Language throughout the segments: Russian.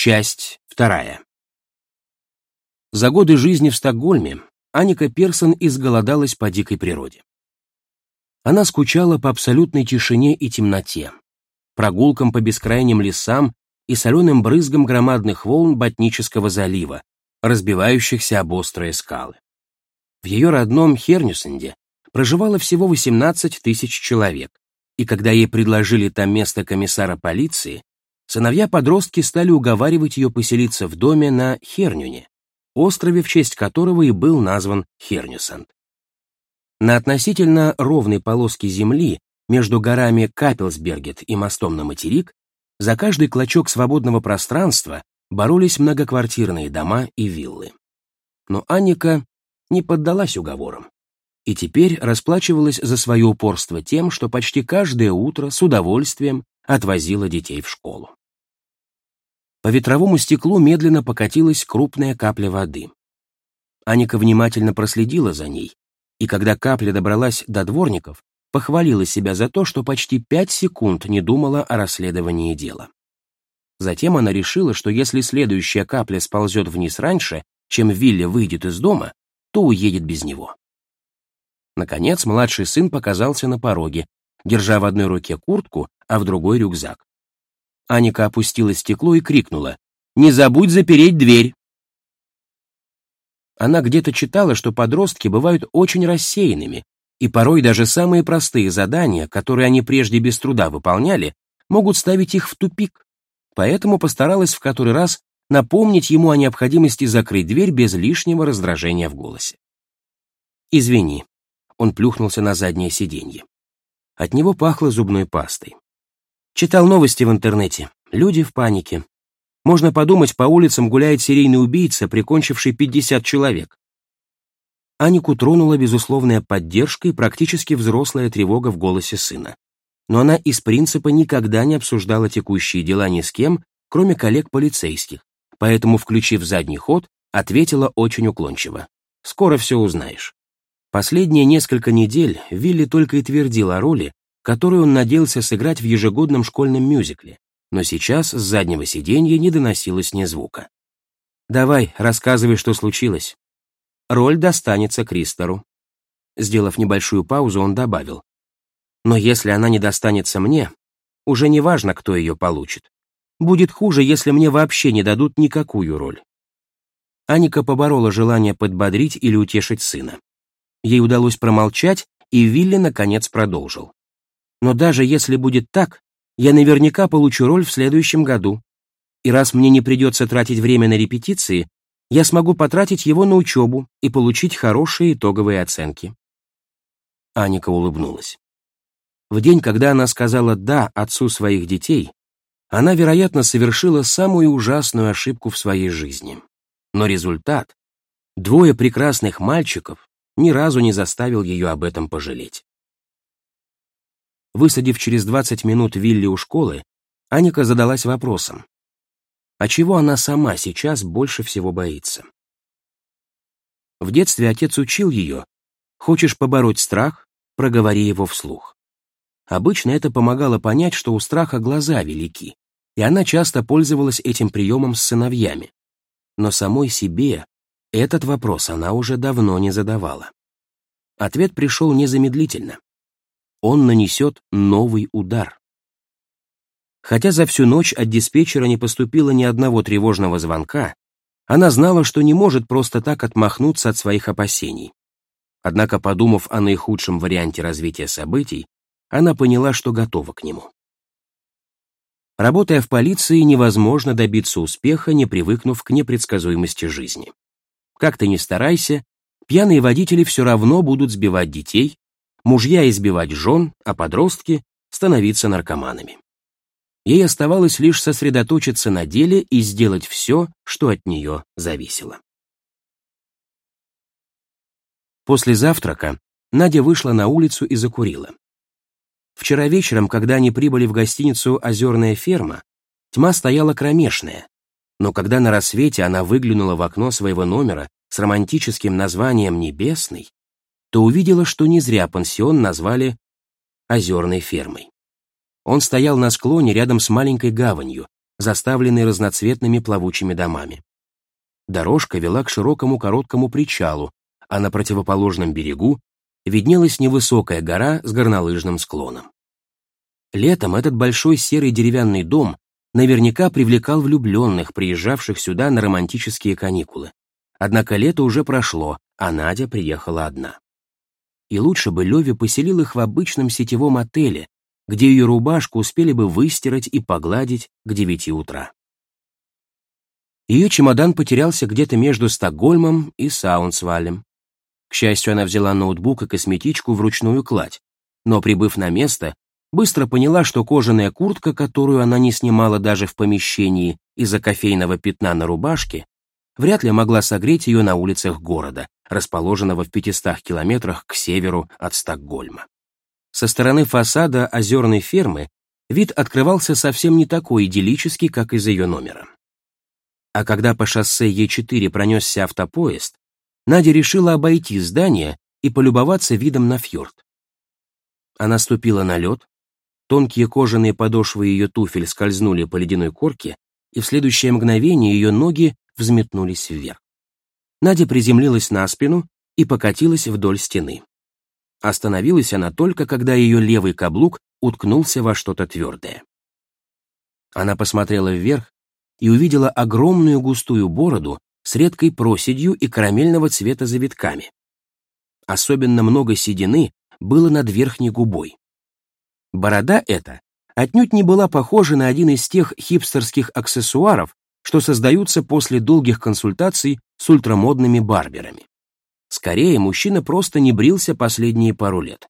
Часть вторая. За годы жизни в Стокгольме Аника Персон изголодалась по дикой природе. Она скучала по абсолютной тишине и темноте, прогулкам по бескрайним лесам и соленым брызгам громадных волн Ботнического залива, разбивающихся об острые скалы. В ее родном Хернюсенде проживало всего 18 тысяч человек, и когда ей предложили там место комиссара полиции, сыновья-подростки стали уговаривать ее поселиться в доме на Хернюне, острове, в честь которого и был назван Хернюсанд. На относительно ровной полоске земли между горами Капелсбергет и мостом на материк за каждый клочок свободного пространства боролись многоквартирные дома и виллы. Но Анника не поддалась уговорам и теперь расплачивалась за свое упорство тем, что почти каждое утро с удовольствием отвозила детей в школу. По ветровому стеклу медленно покатилась крупная капля воды. Аника внимательно проследила за ней, и когда капля добралась до дворников, похвалила себя за то, что почти пять секунд не думала о расследовании дела. Затем она решила, что если следующая капля сползет вниз раньше, чем Вилли выйдет из дома, то уедет без него. Наконец, младший сын показался на пороге, держа в одной руке куртку, а в другой рюкзак. Аника опустила стекло и крикнула «Не забудь запереть дверь!». Она где-то читала, что подростки бывают очень рассеянными, и порой даже самые простые задания, которые они прежде без труда выполняли, могут ставить их в тупик. Поэтому постаралась в который раз напомнить ему о необходимости закрыть дверь без лишнего раздражения в голосе. «Извини», он плюхнулся на заднее сиденье. От него пахло зубной пастой. Читал новости в интернете. Люди в панике. Можно подумать, по улицам гуляет серийный убийца, прикончивший 50 человек. Анику тронула безусловная поддержка и практически взрослая тревога в голосе сына. Но она из принципа никогда не обсуждала текущие дела ни с кем, кроме коллег-полицейских, поэтому, включив задний ход, ответила очень уклончиво. «Скоро все узнаешь». Последние несколько недель Вилли только и твердил о роли, которую он надеялся сыграть в ежегодном школьном мюзикле, но сейчас с заднего сиденья не доносилось ни звука. «Давай, рассказывай, что случилось». Роль достанется Кристору. Сделав небольшую паузу, он добавил. «Но если она не достанется мне, уже не важно, кто ее получит. Будет хуже, если мне вообще не дадут никакую роль». Аника поборола желание подбодрить или утешить сына. Ей удалось промолчать, и Вилли наконец продолжил. «Но даже если будет так, я наверняка получу роль в следующем году. И раз мне не придется тратить время на репетиции, я смогу потратить его на учебу и получить хорошие итоговые оценки». Аника улыбнулась. В день, когда она сказала «да» отцу своих детей, она, вероятно, совершила самую ужасную ошибку в своей жизни. Но результат — двое прекрасных мальчиков, ни разу не заставил ее об этом пожалеть. Высадив через 20 минут Вилли у школы, Аника задалась вопросом, а чего она сама сейчас больше всего боится? В детстве отец учил ее, хочешь побороть страх, проговори его вслух. Обычно это помогало понять, что у страха глаза велики, и она часто пользовалась этим приемом с сыновьями. Но самой себе этот вопрос она уже давно не задавала. Ответ пришел незамедлительно. Он нанесет новый удар. Хотя за всю ночь от диспетчера не поступило ни одного тревожного звонка, она знала, что не может просто так отмахнуться от своих опасений. Однако, подумав о наихудшем варианте развития событий, она поняла, что готова к нему. Работая в полиции, невозможно добиться успеха, не привыкнув к непредсказуемости жизни. Как ты ни старайся, пьяные водители все равно будут сбивать детей, мужья избивать жен, а подростки становиться наркоманами. Ей оставалось лишь сосредоточиться на деле и сделать все, что от нее зависело. После завтрака Надя вышла на улицу и закурила. Вчера вечером, когда они прибыли в гостиницу «Озерная ферма», тьма стояла кромешная, но когда на рассвете она выглянула в окно своего номера с романтическим названием «Небесный», то увидела, что не зря пансион назвали «Озерной фермой». Он стоял на склоне рядом с маленькой гаванью, заставленный разноцветными плавучими домами. Дорожка вела к широкому короткому причалу, а на противоположном берегу виднелась невысокая гора с горнолыжным склоном. Летом этот большой серый деревянный дом наверняка привлекал влюбленных, приезжавших сюда на романтические каникулы. Однако лето уже прошло, а Надя приехала одна. И лучше бы Леве поселил их в обычном сетевом отеле, где ее рубашку успели бы выстирать и погладить к девяти утра. Ее чемодан потерялся где-то между Стокгольмом и Саунсвалем. К счастью, она взяла ноутбук и косметичку в ручную кладь, но, прибыв на место, быстро поняла, что кожаная куртка, которую она не снимала даже в помещении из-за кофейного пятна на рубашке, вряд ли могла согреть ее на улицах города, расположенного в 500 километрах к северу от Стокгольма. Со стороны фасада озерной фермы вид открывался совсем не такой идиллический, как из ее номера. А когда по шоссе Е4 пронесся автопоезд, Надя решила обойти здание и полюбоваться видом на фьорд. Она ступила на лед, тонкие кожаные подошвы ее туфель скользнули по ледяной корке, и в следующее мгновение ее ноги взметнулись вверх. Надя приземлилась на спину и покатилась вдоль стены. Остановилась она только, когда ее левый каблук уткнулся во что-то твердое. Она посмотрела вверх и увидела огромную густую бороду с редкой проседью и карамельного цвета завитками. Особенно много седины было над верхней губой. Борода эта отнюдь не была похожа на один из тех хипстерских аксессуаров, что создаются после долгих консультаций с ультрамодными барберами. Скорее, мужчина просто не брился последние пару лет.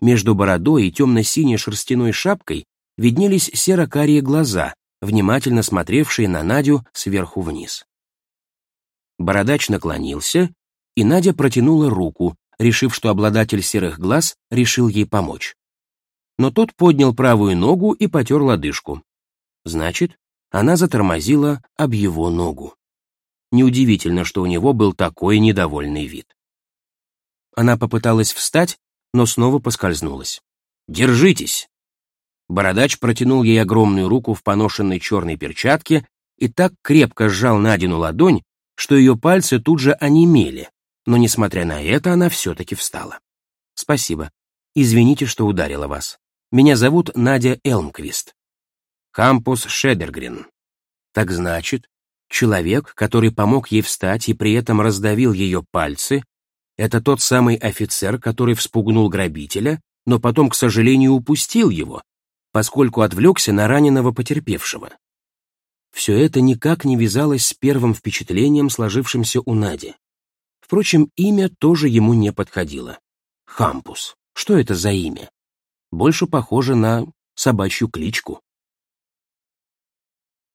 Между бородой и темно-синей шерстяной шапкой виднелись серо-карие глаза, внимательно смотревшие на Надю сверху вниз. Бородач наклонился, и Надя протянула руку, решив, что обладатель серых глаз решил ей помочь. Но тот поднял правую ногу и потер лодыжку. Значит, она затормозила об его ногу. Неудивительно, что у него был такой недовольный вид. Она попыталась встать, но снова поскользнулась. «Держитесь!» Бородач протянул ей огромную руку в поношенной черной перчатке и так крепко сжал Надину ладонь, что ее пальцы тут же онемели, но, несмотря на это, она все-таки встала. «Спасибо. Извините, что ударила вас. Меня зовут Надя Элмквист. Кампус Шедергрин. Так значит, Человек, который помог ей встать и при этом раздавил ее пальцы, это тот самый офицер, который вспугнул грабителя, но потом, к сожалению, упустил его, поскольку отвлекся на раненого потерпевшего. Все это никак не вязалось с первым впечатлением, сложившимся у Нади. Впрочем, имя тоже ему не подходило. Хампус. Что это за имя? Больше похоже на собачью кличку.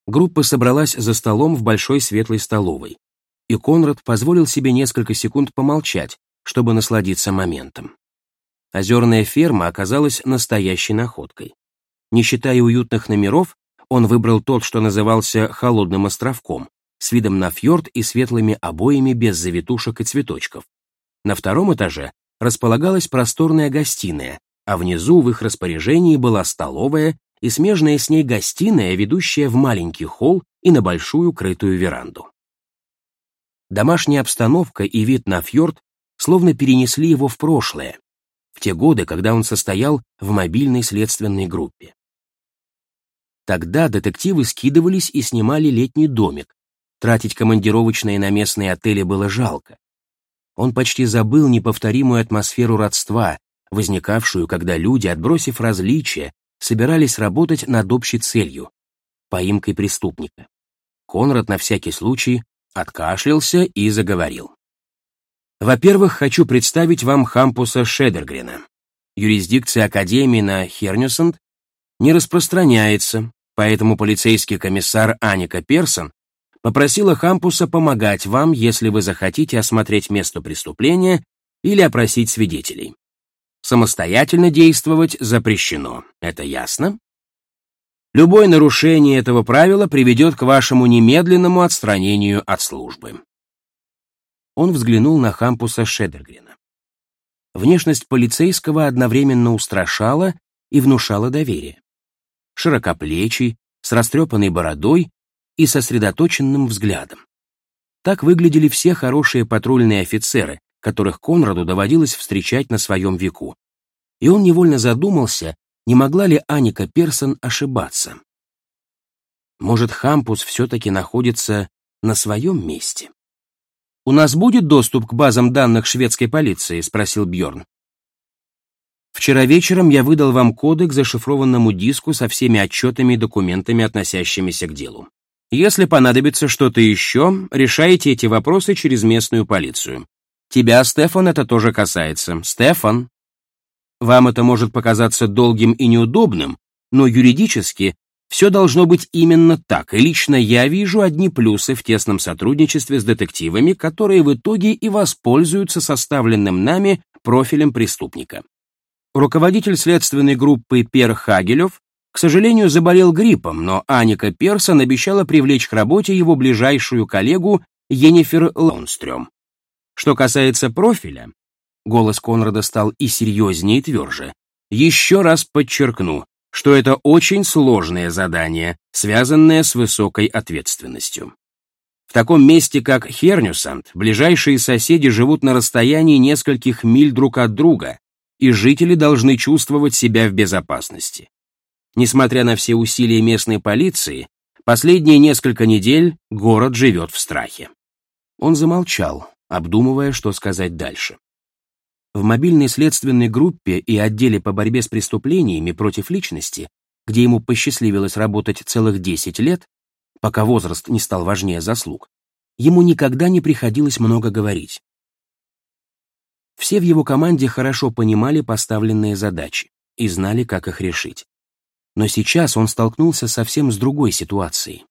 Группа собралась за столом в большой светлой столовой, и Конрад позволил себе несколько секунд помолчать, чтобы насладиться моментом. Озерная ферма оказалась настоящей находкой. Не считая уютных номеров, он выбрал тот, что назывался «холодным островком», с видом на фьорд и светлыми обоями без завитушек и цветочков. На втором этаже располагалась просторная гостиная, а внизу в их распоряжении была столовая и смежная с ней гостиная, ведущая в маленький холл и на большую крытую веранду. Домашняя обстановка и вид на фьорд словно перенесли его в прошлое, в те годы, когда он состоял в мобильной следственной группе. Тогда детективы скидывались и снимали летний домик. Тратить командировочные на местные отели было жалко. Он почти забыл неповторимую атмосферу родства, возникавшую, когда люди, отбросив различия, собирались работать над общей целью — поимкой преступника. Конрад на всякий случай откашлялся и заговорил. Во-первых, хочу представить вам Хампуса Шедергрена. Юрисдикция Академии на Хернюсанд не распространяется, поэтому полицейский комиссар Аника Персон попросила Хампуса помогать вам, если вы захотите осмотреть место преступления или опросить свидетелей. Самостоятельно действовать запрещено. Это ясно? Любое нарушение этого правила приведет к вашему немедленному отстранению от службы. Он взглянул на Хампуса Шедергрина. Внешность полицейского одновременно устрашала и внушала доверие. Широкоплечий, с растрепанной бородой и сосредоточенным взглядом. Так выглядели все хорошие патрульные офицеры, которых Конраду доводилось встречать на своем веку. И он невольно задумался, не могла ли Аника Персон ошибаться. Может, Хампус все-таки находится на своем месте? «У нас будет доступ к базам данных шведской полиции?» — спросил Бьорн. Вчера вечером я выдал вам коды к зашифрованному диску со всеми отчетами и документами, относящимися к делу. Если понадобится что-то еще, решайте эти вопросы через местную полицию. Тебя, Стефан, это тоже касается. Стефан. Вам это может показаться долгим и неудобным, но юридически все должно быть именно так, и лично я вижу одни плюсы в тесном сотрудничестве с детективами, которые в итоге и воспользуются составленным нами профилем преступника. Руководитель следственной группы Пер Хагелев, к сожалению, заболел гриппом, но Аника Персон обещала привлечь к работе его ближайшую коллегу Енифер Лонстрём. Что касается профиля, голос Конрада стал и серьезнее, и тверже. Еще раз подчеркну, что это очень сложное задание, связанное с высокой ответственностью. В таком месте, как Хернюсанд, ближайшие соседи живут на расстоянии нескольких миль друг от друга, и жители должны чувствовать себя в безопасности. Несмотря на все усилия местной полиции, последние несколько недель город живет в страхе. Он замолчал, обдумывая, что сказать дальше. В мобильной следственной группе и отделе по борьбе с преступлениями против личности, где ему посчастливилось работать целых 10 лет, пока возраст не стал важнее заслуг, ему никогда не приходилось много говорить. Все в его команде хорошо понимали поставленные задачи и знали, как их решить. Но сейчас он столкнулся совсем с другой ситуацией.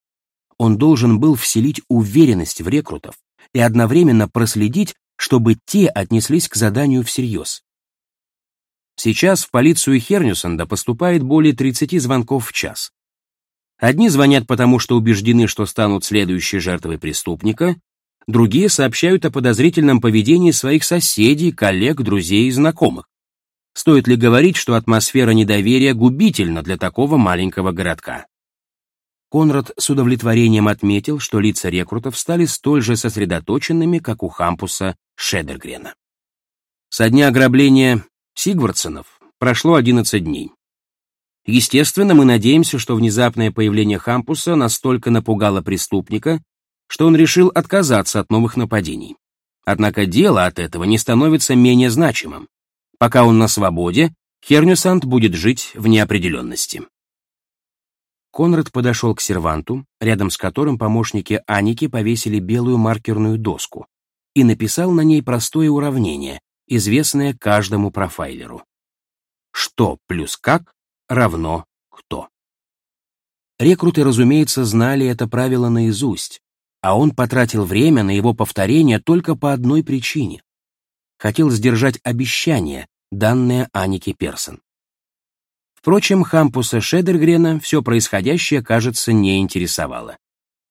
Он должен был вселить уверенность в рекрутов и одновременно проследить, чтобы те отнеслись к заданию всерьез. Сейчас в полицию Хернюсенда поступает более 30 звонков в час. Одни звонят потому, что убеждены, что станут следующей жертвой преступника, Другие сообщают о подозрительном поведении своих соседей, коллег, друзей и знакомых. Стоит ли говорить, что атмосфера недоверия губительна для такого маленького городка? Конрад с удовлетворением отметил, что лица рекрутов стали столь же сосредоточенными, как у Хампуса Шедергрена. Со дня ограбления Сигвардсонов прошло 11 дней. Естественно, мы надеемся, что внезапное появление Хампуса настолько напугало преступника, что он решил отказаться от новых нападений. Однако дело от этого не становится менее значимым. Пока он на свободе, Хернюсант будет жить в неопределенности. Конрад подошел к серванту, рядом с которым помощники Аники повесили белую маркерную доску, и написал на ней простое уравнение, известное каждому профайлеру. Что плюс как равно кто. Рекруты, разумеется, знали это правило наизусть, а он потратил время на его повторение только по одной причине. Хотел сдержать обещание, данное Анике Персон. Впрочем, Хампуса Шедергрена все происходящее, кажется, не интересовало.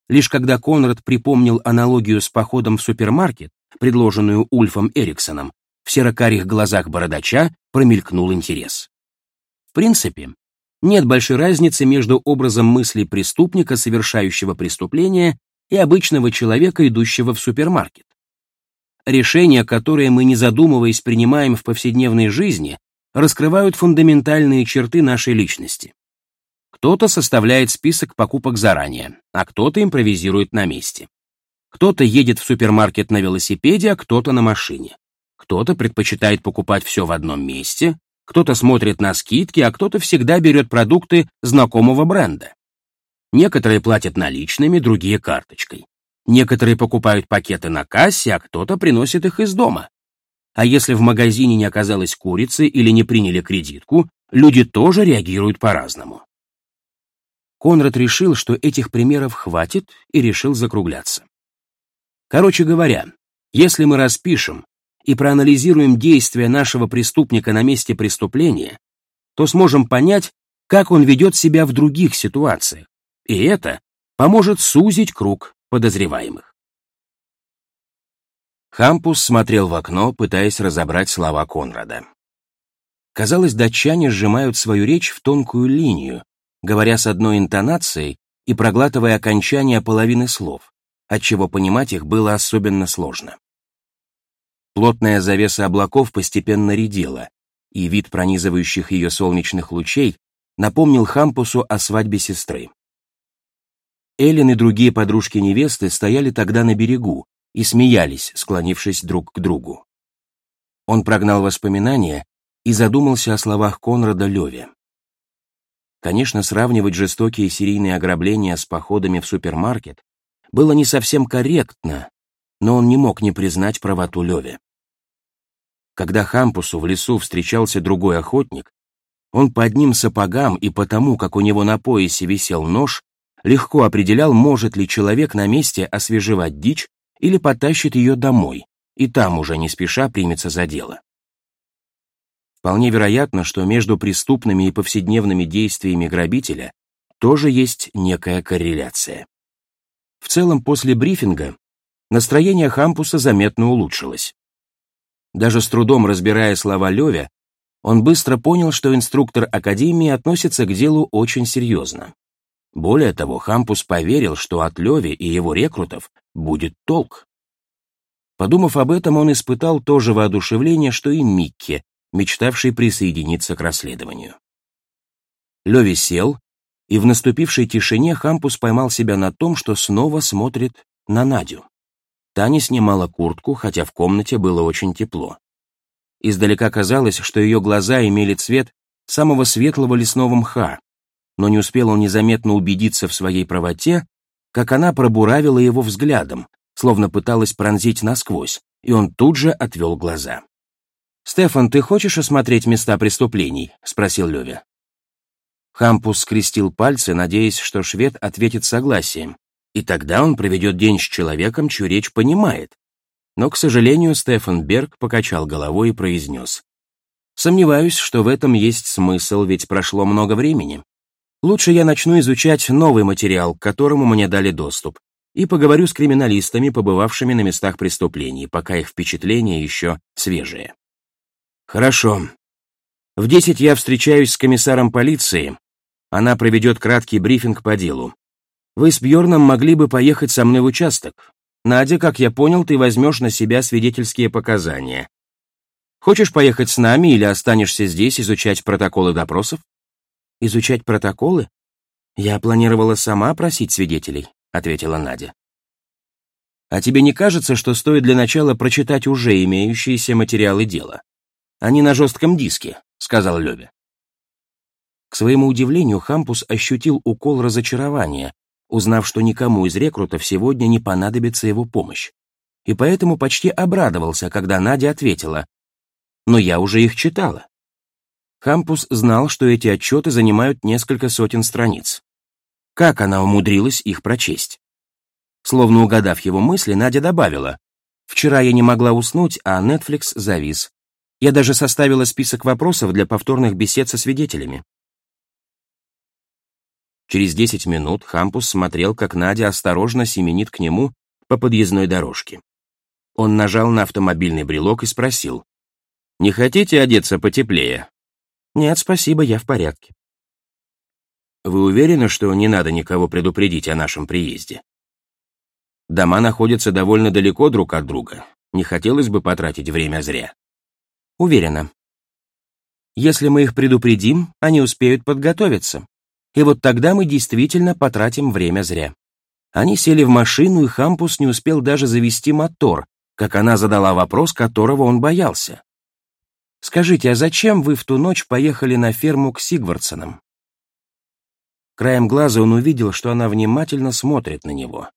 Лишь когда Конрад припомнил аналогию с походом в супермаркет, предложенную Ульфом Эриксоном, в серокарих глазах бородача промелькнул интерес. В принципе, нет большой разницы между образом мысли преступника, совершающего преступление, и обычного человека, идущего в супермаркет. Решения, которые мы, не задумываясь, принимаем в повседневной жизни, раскрывают фундаментальные черты нашей личности. Кто-то составляет список покупок заранее, а кто-то импровизирует на месте. Кто-то едет в супермаркет на велосипеде, а кто-то на машине. Кто-то предпочитает покупать все в одном месте, кто-то смотрит на скидки, а кто-то всегда берет продукты знакомого бренда. Некоторые платят наличными, другие карточкой. Некоторые покупают пакеты на кассе, а кто-то приносит их из дома. А если в магазине не оказалось курицы или не приняли кредитку, люди тоже реагируют по-разному. Конрад решил, что этих примеров хватит, и решил закругляться. Короче говоря, если мы распишем и проанализируем действия нашего преступника на месте преступления, то сможем понять, как он ведет себя в других ситуациях, и это поможет сузить круг подозреваемых. Хампус смотрел в окно, пытаясь разобрать слова Конрада. Казалось, датчане сжимают свою речь в тонкую линию, говоря с одной интонацией и проглатывая окончания половины слов, отчего понимать их было особенно сложно. Плотная завеса облаков постепенно редела, и вид пронизывающих ее солнечных лучей напомнил Хампусу о свадьбе сестры. Эллен и другие подружки невесты стояли тогда на берегу и смеялись, склонившись друг к другу. Он прогнал воспоминания и задумался о словах Конрада Леве. Конечно, сравнивать жестокие серийные ограбления с походами в супермаркет было не совсем корректно, но он не мог не признать правоту Леве. Когда Хампусу в лесу встречался другой охотник, он по одним сапогам и потому, как у него на поясе висел нож, легко определял, может ли человек на месте освежевать дичь или потащит ее домой, и там уже не спеша примется за дело. Вполне вероятно, что между преступными и повседневными действиями грабителя тоже есть некая корреляция. В целом, после брифинга настроение Хампуса заметно улучшилось. Даже с трудом разбирая слова Левя, он быстро понял, что инструктор Академии относится к делу очень серьезно. Более того, Хампус поверил, что от Леви и его рекрутов будет толк. Подумав об этом, он испытал то же воодушевление, что и Микки, мечтавший присоединиться к расследованию. Леви сел, и в наступившей тишине Хампус поймал себя на том, что снова смотрит на Надю. Таня снимала куртку, хотя в комнате было очень тепло. Издалека казалось, что ее глаза имели цвет самого светлого лесного мха, но не успел он незаметно убедиться в своей правоте, как она пробуравила его взглядом, словно пыталась пронзить насквозь, и он тут же отвел глаза. «Стефан, ты хочешь осмотреть места преступлений?» — спросил Левя. Хампус скрестил пальцы, надеясь, что швед ответит согласием, и тогда он проведет день с человеком, чью речь понимает. Но, к сожалению, Стефан Берг покачал головой и произнес. «Сомневаюсь, что в этом есть смысл, ведь прошло много времени. Лучше я начну изучать новый материал, к которому мне дали доступ, и поговорю с криминалистами, побывавшими на местах преступлений, пока их впечатления еще свежие. Хорошо. В десять я встречаюсь с комиссаром полиции. Она проведет краткий брифинг по делу. Вы с Бьорном могли бы поехать со мной в участок. Надя, как я понял, ты возьмешь на себя свидетельские показания. Хочешь поехать с нами или останешься здесь изучать протоколы допросов? Изучать протоколы? Я планировала сама просить свидетелей, ответила Надя. А тебе не кажется, что стоит для начала прочитать уже имеющиеся материалы дела? Они на жестком диске», — сказал Лёве. К своему удивлению, Хампус ощутил укол разочарования, узнав, что никому из рекрутов сегодня не понадобится его помощь. И поэтому почти обрадовался, когда Надя ответила, «Но я уже их читала». Хампус знал, что эти отчеты занимают несколько сотен страниц. Как она умудрилась их прочесть? Словно угадав его мысли, Надя добавила, «Вчера я не могла уснуть, а Netflix завис. Я даже составила список вопросов для повторных бесед со свидетелями. Через 10 минут Хампус смотрел, как Надя осторожно семенит к нему по подъездной дорожке. Он нажал на автомобильный брелок и спросил. «Не хотите одеться потеплее?» «Нет, спасибо, я в порядке». «Вы уверены, что не надо никого предупредить о нашем приезде?» «Дома находятся довольно далеко друг от друга. Не хотелось бы потратить время зря». Уверена. Если мы их предупредим, они успеют подготовиться. И вот тогда мы действительно потратим время зря. Они сели в машину, и Хампус не успел даже завести мотор, как она задала вопрос, которого он боялся. «Скажите, а зачем вы в ту ночь поехали на ферму к Сигвардсонам?» Краем глаза он увидел, что она внимательно смотрит на него.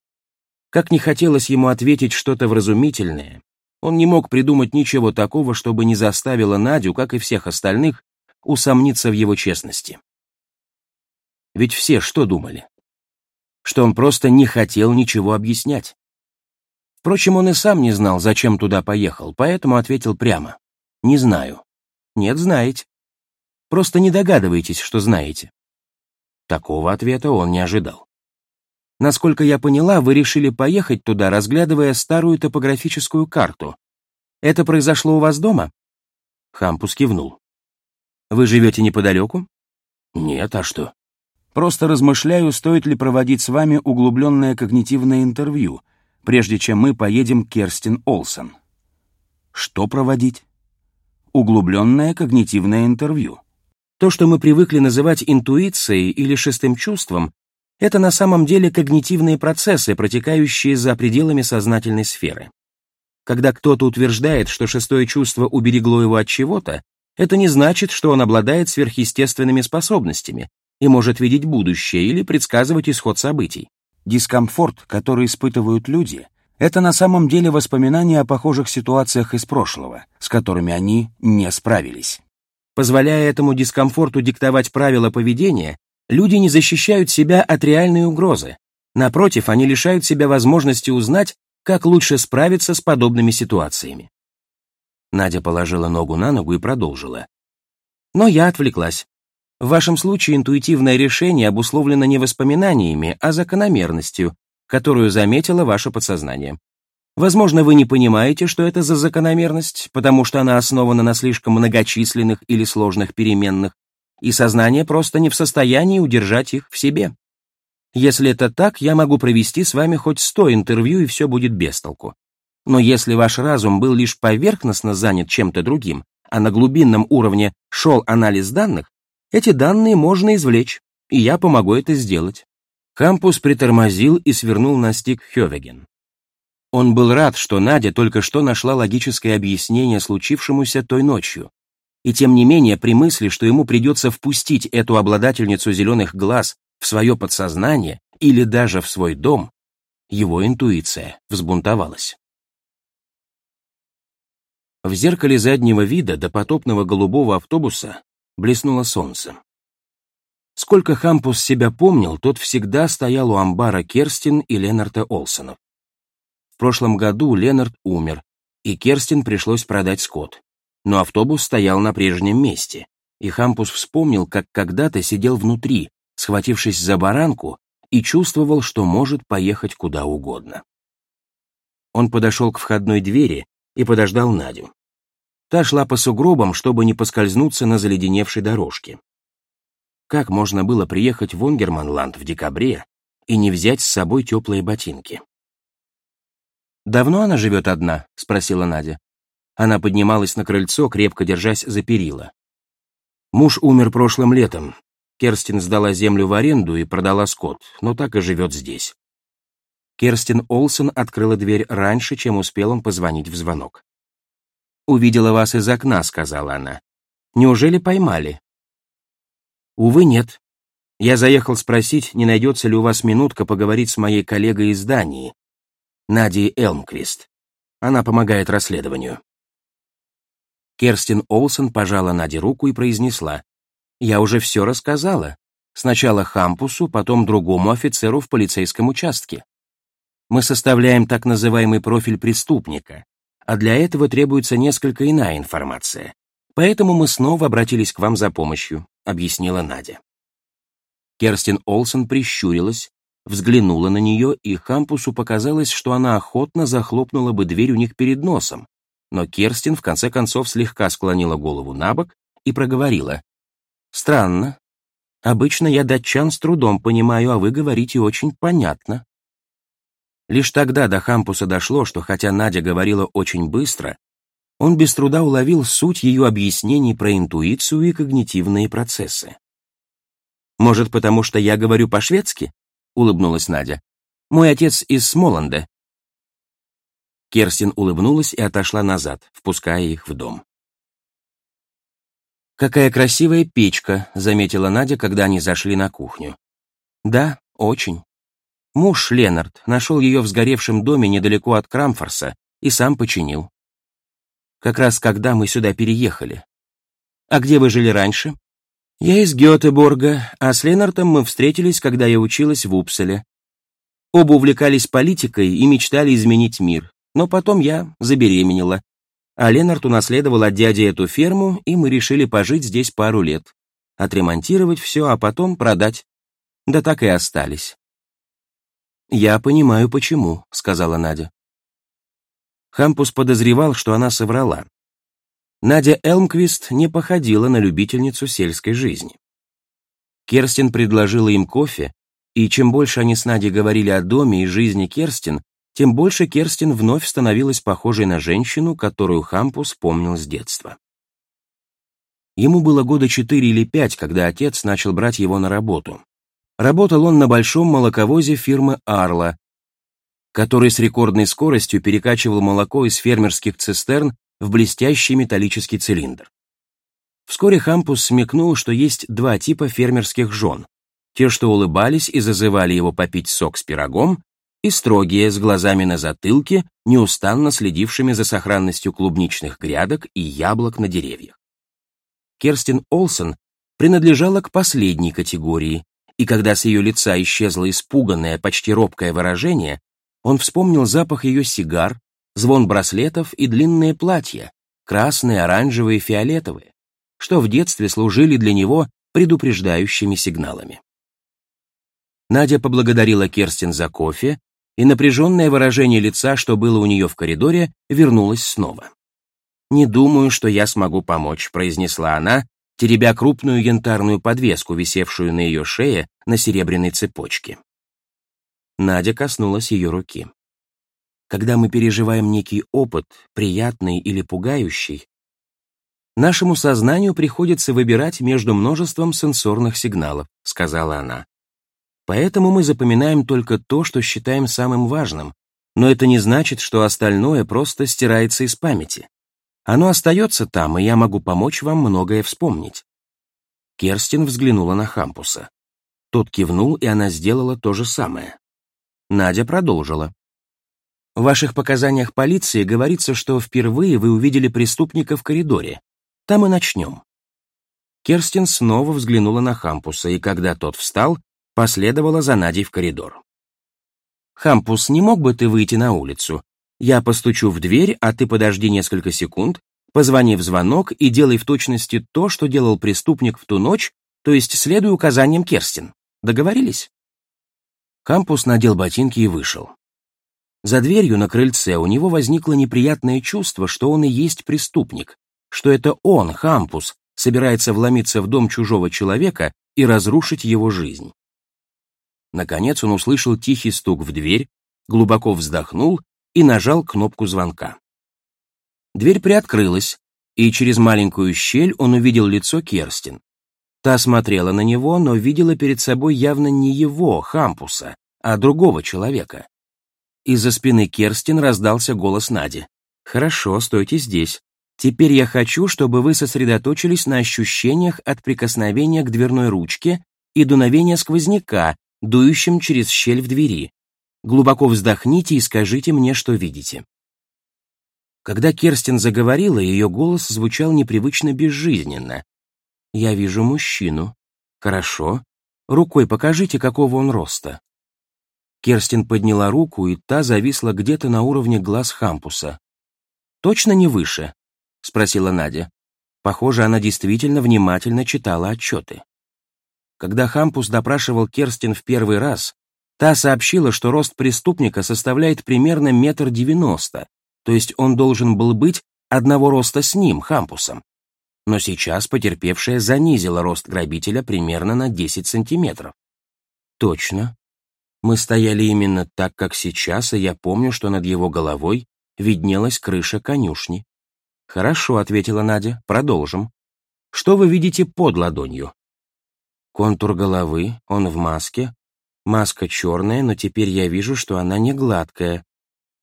Как не хотелось ему ответить что-то вразумительное, он не мог придумать ничего такого, чтобы не заставило Надю, как и всех остальных, усомниться в его честности. Ведь все что думали? Что он просто не хотел ничего объяснять. Впрочем, он и сам не знал, зачем туда поехал, поэтому ответил прямо. «Не знаю». «Нет, знаете. Просто не догадываетесь, что знаете». Такого ответа он не ожидал. Насколько я поняла, вы решили поехать туда, разглядывая старую топографическую карту. Это произошло у вас дома? Хампус кивнул. Вы живете неподалеку? Нет, а что? Просто размышляю, стоит ли проводить с вами углубленное когнитивное интервью, прежде чем мы поедем к Керстин Олсен. Что проводить? Углубленное когнитивное интервью. То, что мы привыкли называть интуицией или шестым чувством, это на самом деле когнитивные процессы, протекающие за пределами сознательной сферы. Когда кто-то утверждает, что шестое чувство уберегло его от чего-то, это не значит, что он обладает сверхъестественными способностями и может видеть будущее или предсказывать исход событий. Дискомфорт, который испытывают люди, это на самом деле воспоминания о похожих ситуациях из прошлого, с которыми они не справились. Позволяя этому дискомфорту диктовать правила поведения, люди не защищают себя от реальной угрозы. Напротив, они лишают себя возможности узнать, как лучше справиться с подобными ситуациями. Надя положила ногу на ногу и продолжила. Но я отвлеклась. В вашем случае интуитивное решение обусловлено не воспоминаниями, а закономерностью, которую заметило ваше подсознание. Возможно, вы не понимаете, что это за закономерность, потому что она основана на слишком многочисленных или сложных переменных, и сознание просто не в состоянии удержать их в себе. Если это так, я могу провести с вами хоть сто интервью, и все будет без толку. Но если ваш разум был лишь поверхностно занят чем-то другим, а на глубинном уровне шел анализ данных, эти данные можно извлечь, и я помогу это сделать. Кампус притормозил и свернул на стик Хёвеген. Он был рад, что Надя только что нашла логическое объяснение случившемуся той ночью. И тем не менее, при мысли, что ему придется впустить эту обладательницу зеленых глаз в свое подсознание или даже в свой дом, его интуиция взбунтовалась. В зеркале заднего вида до потопного голубого автобуса блеснуло солнце. Сколько Хампус себя помнил, тот всегда стоял у амбара Керстин и Ленарта Олсонов. В прошлом году Ленард умер, и Керстин пришлось продать скот. Но автобус стоял на прежнем месте, и Хампус вспомнил, как когда-то сидел внутри, схватившись за баранку, и чувствовал, что может поехать куда угодно. Он подошел к входной двери и подождал Надю. Та шла по сугробам, чтобы не поскользнуться на заледеневшей дорожке. Как можно было приехать в Онгерманланд в декабре и не взять с собой теплые ботинки? «Давно она живет одна?» — спросила Надя. Она поднималась на крыльцо, крепко держась за перила. Муж умер прошлым летом. Керстин сдала землю в аренду и продала скот, но так и живет здесь. Керстин Олсен открыла дверь раньше, чем успел он позвонить в звонок. «Увидела вас из окна», — сказала она. «Неужели поймали?» Увы, нет. Я заехал спросить, не найдется ли у вас минутка поговорить с моей коллегой из Дании, Надей Элмквист. Она помогает расследованию. Керстин Олсен пожала Наде руку и произнесла. «Я уже все рассказала. Сначала Хампусу, потом другому офицеру в полицейском участке. Мы составляем так называемый профиль преступника, а для этого требуется несколько иная информация. Поэтому мы снова обратились к вам за помощью. — объяснила Надя. Керстин Олсен прищурилась, взглянула на нее, и Хампусу показалось, что она охотно захлопнула бы дверь у них перед носом, но Керстин в конце концов слегка склонила голову на бок и проговорила. «Странно. Обычно я датчан с трудом понимаю, а вы говорите очень понятно». Лишь тогда до Хампуса дошло, что хотя Надя говорила очень быстро, он без труда уловил суть ее объяснений про интуицию и когнитивные процессы. «Может, потому что я говорю по-шведски?» — улыбнулась Надя. «Мой отец из Смоланда». Керстин улыбнулась и отошла назад, впуская их в дом. «Какая красивая печка», — заметила Надя, когда они зашли на кухню. «Да, очень. Муж Ленард нашел ее в сгоревшем доме недалеко от Крамфорса и сам починил как раз когда мы сюда переехали. А где вы жили раньше? Я из Гетеборга, а с Ленартом мы встретились, когда я училась в Упселе. Оба увлекались политикой и мечтали изменить мир, но потом я забеременела. А Ленард унаследовал от дяди эту ферму, и мы решили пожить здесь пару лет. Отремонтировать все, а потом продать. Да так и остались. «Я понимаю, почему», — сказала Надя. Хампус подозревал, что она соврала. Надя Элмквист не походила на любительницу сельской жизни. Керстин предложила им кофе, и чем больше они с Надей говорили о доме и жизни Керстин, тем больше Керстин вновь становилась похожей на женщину, которую Хампус помнил с детства. Ему было года четыре или пять, когда отец начал брать его на работу. Работал он на большом молоковозе фирмы «Арла», который с рекордной скоростью перекачивал молоко из фермерских цистерн в блестящий металлический цилиндр. Вскоре Хампус смекнул, что есть два типа фермерских жен. Те, что улыбались и зазывали его попить сок с пирогом, и строгие, с глазами на затылке, неустанно следившими за сохранностью клубничных грядок и яблок на деревьях. Керстин Олсен принадлежала к последней категории, и когда с ее лица исчезло испуганное, почти робкое выражение, он вспомнил запах ее сигар, звон браслетов и длинные платья, красные, оранжевые, фиолетовые, что в детстве служили для него предупреждающими сигналами. Надя поблагодарила Керстин за кофе, и напряженное выражение лица, что было у нее в коридоре, вернулось снова. «Не думаю, что я смогу помочь», — произнесла она, теребя крупную янтарную подвеску, висевшую на ее шее на серебряной цепочке. Надя коснулась ее руки. Когда мы переживаем некий опыт, приятный или пугающий, нашему сознанию приходится выбирать между множеством сенсорных сигналов, сказала она. Поэтому мы запоминаем только то, что считаем самым важным, но это не значит, что остальное просто стирается из памяти. Оно остается там, и я могу помочь вам многое вспомнить. Керстин взглянула на Хампуса. Тот кивнул, и она сделала то же самое. Надя продолжила. В ваших показаниях полиции говорится, что впервые вы увидели преступника в коридоре. Там и начнем. Керстин снова взглянула на Хампуса, и когда тот встал, последовала за Надей в коридор. «Хампус, не мог бы ты выйти на улицу? Я постучу в дверь, а ты подожди несколько секунд, позвони в звонок и делай в точности то, что делал преступник в ту ночь, то есть следуй указаниям Керстин. Договорились?» Хампус надел ботинки и вышел. За дверью на крыльце у него возникло неприятное чувство, что он и есть преступник, что это он, Хампус, собирается вломиться в дом чужого человека и разрушить его жизнь. Наконец он услышал тихий стук в дверь, глубоко вздохнул и нажал кнопку звонка. Дверь приоткрылась, и через маленькую щель он увидел лицо Керстин. Та смотрела на него, но видела перед собой явно не его, Хампуса, а другого человека. Из-за спины Керстин раздался голос Нади. «Хорошо, стойте здесь. Теперь я хочу, чтобы вы сосредоточились на ощущениях от прикосновения к дверной ручке и дуновения сквозняка, дующим через щель в двери. Глубоко вздохните и скажите мне, что видите. Когда Керстин заговорила, ее голос звучал непривычно безжизненно. «Я вижу мужчину. Хорошо. Рукой покажите, какого он роста». Керстин подняла руку, и та зависла где-то на уровне глаз Хампуса. «Точно не выше?» — спросила Надя. Похоже, она действительно внимательно читала отчеты. Когда Хампус допрашивал Керстин в первый раз, та сообщила, что рост преступника составляет примерно метр девяносто, то есть он должен был быть одного роста с ним, Хампусом. Но сейчас потерпевшая занизила рост грабителя примерно на 10 сантиметров. Точно. Мы стояли именно так, как сейчас, и я помню, что над его головой виднелась крыша конюшни. «Хорошо», — ответила Надя, — «продолжим. Что вы видите под ладонью?» Контур головы, он в маске. Маска черная, но теперь я вижу, что она не гладкая.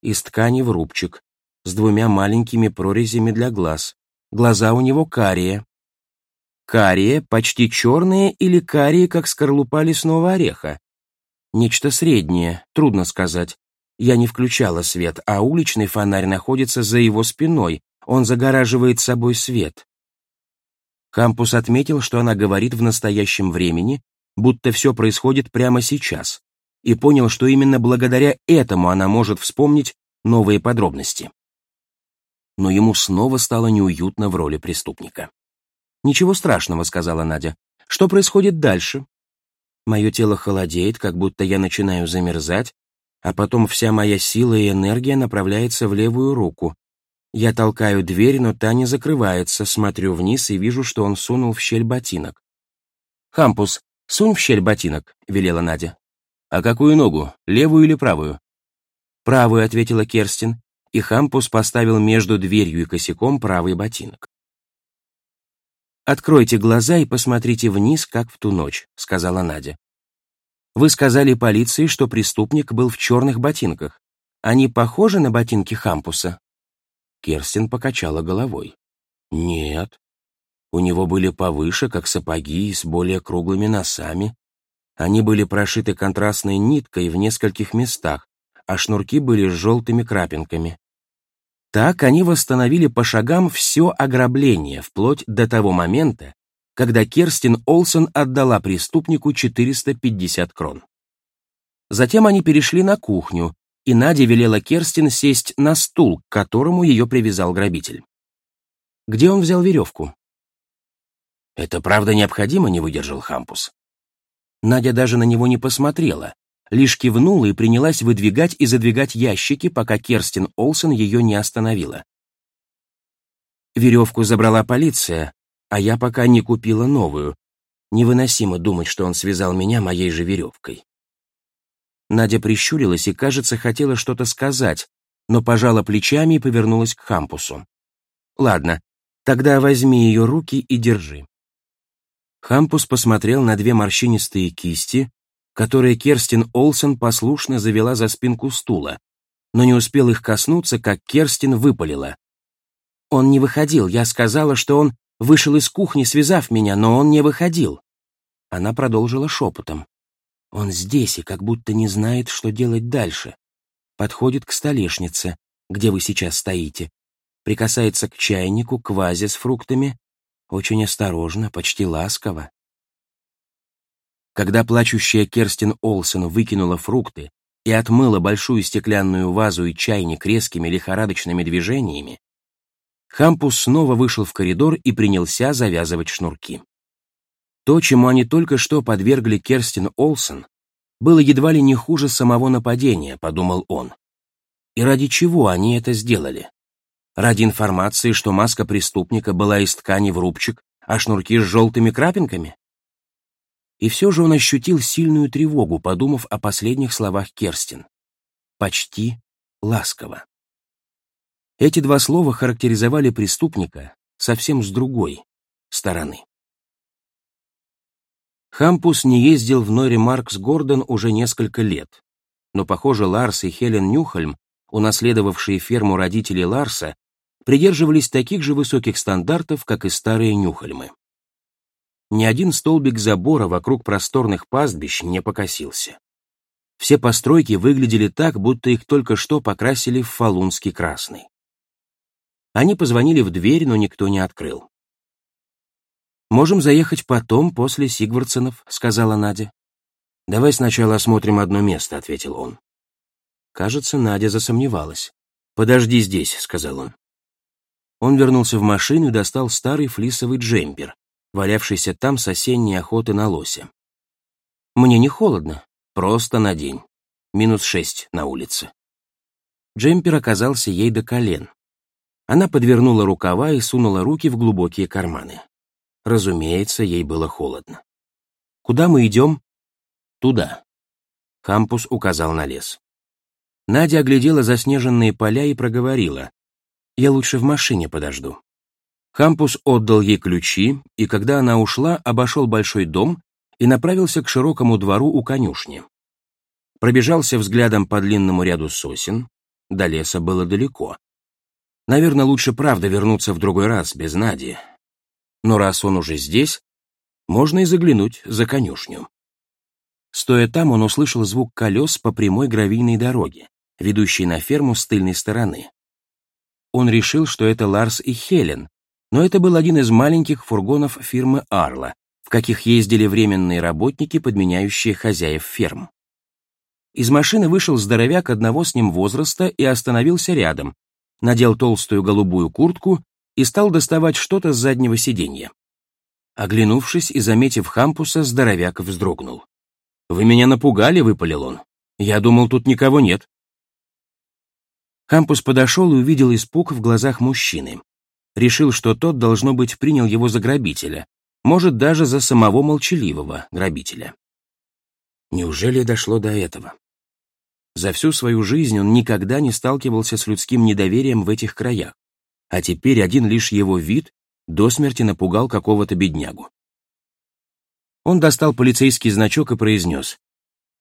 Из ткани в рубчик, с двумя маленькими прорезями для глаз. Глаза у него карие. Карие, почти черные или карие, как скорлупа лесного ореха? Нечто среднее, трудно сказать. Я не включала свет, а уличный фонарь находится за его спиной, он загораживает собой свет. Кампус отметил, что она говорит в настоящем времени, будто все происходит прямо сейчас, и понял, что именно благодаря этому она может вспомнить новые подробности. Но ему снова стало неуютно в роли преступника. «Ничего страшного», — сказала Надя. «Что происходит дальше?» Мое тело холодеет, как будто я начинаю замерзать, а потом вся моя сила и энергия направляется в левую руку, я толкаю дверь, но та не закрывается, смотрю вниз и вижу, что он сунул в щель ботинок. «Хампус, «Сунь в щель ботинок», — велела Надя. «А какую ногу, левую или правую?» «Правую», — ответила Керстин, и Хампус поставил между дверью и косяком правый ботинок. «Откройте глаза и посмотрите вниз, как в ту ночь», — сказала Надя. «Вы сказали полиции, что преступник был в черных ботинках. Они похожи на ботинки Хампуса?» Керстин покачала головой. «Нет. У него были повыше, как сапоги, и с более круглыми носами. Они были прошиты контрастной ниткой в нескольких местах, а шнурки были с желтыми крапинками. Так они восстановили по шагам все ограбление, вплоть до того момента, когда Керстин Олсен отдала преступнику 450 крон. Затем они перешли на кухню, и Надя велела Керстин сесть на стул, к которому ее привязал грабитель. Где он взял веревку? «Это правда необходимо?» — не выдержал Хампус. Надя даже на него не посмотрела, лишь кивнула и принялась выдвигать и задвигать ящики, пока Керстин Олсен ее не остановила. Веревку забрала полиция, а я пока не купила новую. Невыносимо думать, что он связал меня моей же веревкой. Надя прищурилась и, кажется, хотела что-то сказать, но пожала плечами и повернулась к Хампусу. «Ладно, тогда возьми ее руки и держи». Хампус посмотрел на две морщинистые кисти, которые Керстин Олсен послушно завела за спинку стула, но не успел их коснуться, как Керстин выпалила. «Он не выходил, я сказала, что он вышел из кухни, связав меня, но он не выходил». Она продолжила шепотом. «Он здесь и как будто не знает, что делать дальше. Подходит к столешнице, где вы сейчас стоите, прикасается к чайнику, к вазе с фруктами, очень осторожно, почти ласково. Когда плачущая Керстин Олсен выкинула фрукты и отмыла большую стеклянную вазу и чайник резкими лихорадочными движениями, Хампус снова вышел в коридор и принялся завязывать шнурки. То, чему они только что подвергли Керстин Олсен, было едва ли не хуже самого нападения, подумал он. И ради чего они это сделали? Ради информации, что маска преступника была из ткани в рубчик, а шнурки с желтыми крапинками? И все же он ощутил сильную тревогу, подумав о последних словах Керстин. Почти ласково. Эти два слова характеризовали преступника совсем с другой стороны. Хампус не ездил в Нори Маркс Гордон уже несколько лет, но, похоже, Ларс и Хелен Нюхальм, унаследовавшие ферму родителей Ларса, придерживались таких же высоких стандартов, как и старые Нюхальмы ни один столбик забора вокруг просторных пастбищ не покосился. Все постройки выглядели так, будто их только что покрасили в фалунский красный. Они позвонили в дверь, но никто не открыл. «Можем заехать потом, после Сигвардсонов», — сказала Надя. «Давай сначала осмотрим одно место», — ответил он. Кажется, Надя засомневалась. «Подожди здесь», — сказал он. Он вернулся в машину и достал старый флисовый джемпер, валявшийся там с осенней охоты на лося. «Мне не холодно, просто на день. Минус шесть на улице». Джемпер оказался ей до колен. Она подвернула рукава и сунула руки в глубокие карманы. Разумеется, ей было холодно. «Куда мы идем?» «Туда». Хампус указал на лес. Надя оглядела заснеженные поля и проговорила. «Я лучше в машине подожду». Хампус отдал ей ключи, и когда она ушла, обошел большой дом и направился к широкому двору у конюшни. Пробежался взглядом по длинному ряду сосен, до леса было далеко. Наверное, лучше правда вернуться в другой раз, без Нади. Но раз он уже здесь, можно и заглянуть за конюшню. Стоя там, он услышал звук колес по прямой гравийной дороге, ведущей на ферму с тыльной стороны. Он решил, что это Ларс и Хелен, но это был один из маленьких фургонов фирмы «Арла», в каких ездили временные работники, подменяющие хозяев ферм. Из машины вышел здоровяк одного с ним возраста и остановился рядом, надел толстую голубую куртку и стал доставать что-то с заднего сиденья. Оглянувшись и заметив Хампуса, здоровяк вздрогнул. «Вы меня напугали», — выпалил он. «Я думал, тут никого нет». Хампус подошел и увидел испуг в глазах мужчины решил, что тот, должно быть, принял его за грабителя, может, даже за самого молчаливого грабителя. Неужели дошло до этого? За всю свою жизнь он никогда не сталкивался с людским недоверием в этих краях, а теперь один лишь его вид до смерти напугал какого-то беднягу. Он достал полицейский значок и произнес.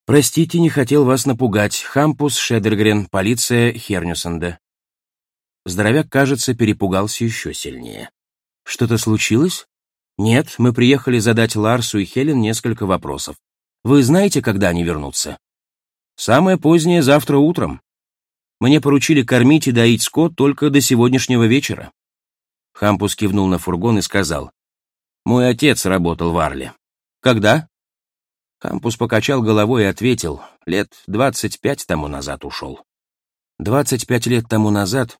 «Простите, не хотел вас напугать. Хампус Шедергрен, полиция Хернюсенда». Здоровяк, кажется, перепугался еще сильнее. «Что-то случилось?» «Нет, мы приехали задать Ларсу и Хелен несколько вопросов. Вы знаете, когда они вернутся?» «Самое позднее завтра утром. Мне поручили кормить и доить скот только до сегодняшнего вечера». Хампус кивнул на фургон и сказал. «Мой отец работал в Арле». «Когда?» Хампус покачал головой и ответил. «Лет двадцать пять тому назад ушел». Двадцать пять лет тому назад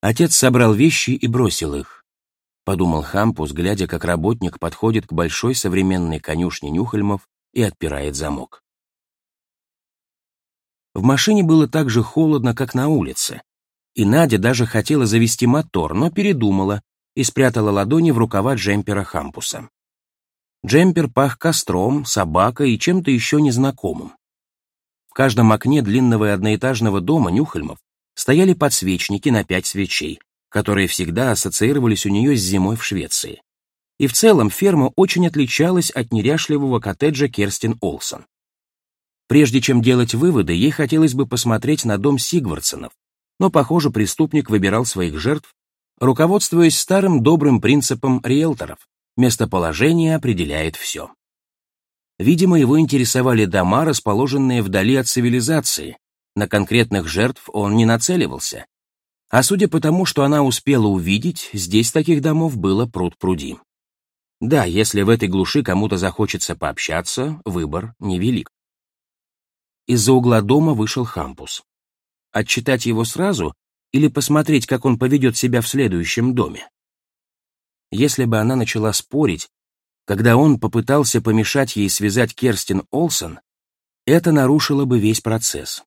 отец собрал вещи и бросил их подумал Хампус, глядя, как работник подходит к большой современной конюшне Нюхельмов и отпирает замок. В машине было так же холодно, как на улице, и Надя даже хотела завести мотор, но передумала и спрятала ладони в рукава джемпера Хампуса. Джемпер пах костром, собакой и чем-то еще незнакомым. В каждом окне длинного и одноэтажного дома Нюхельмов стояли подсвечники на пять свечей, которые всегда ассоциировались у нее с зимой в Швеции. И в целом ферма очень отличалась от неряшливого коттеджа Керстин Олсон. Прежде чем делать выводы, ей хотелось бы посмотреть на дом Сигвардсонов, но, похоже, преступник выбирал своих жертв, руководствуясь старым добрым принципом риэлторов «местоположение определяет все». Видимо, его интересовали дома, расположенные вдали от цивилизации, на конкретных жертв он не нацеливался, а судя по тому, что она успела увидеть, здесь таких домов было пруд-пруди. Да, если в этой глуши кому-то захочется пообщаться, выбор невелик. Из-за угла дома вышел Хампус. Отчитать его сразу или посмотреть, как он поведет себя в следующем доме? Если бы она начала спорить, когда он попытался помешать ей связать Керстин Олсен, это нарушило бы весь процесс.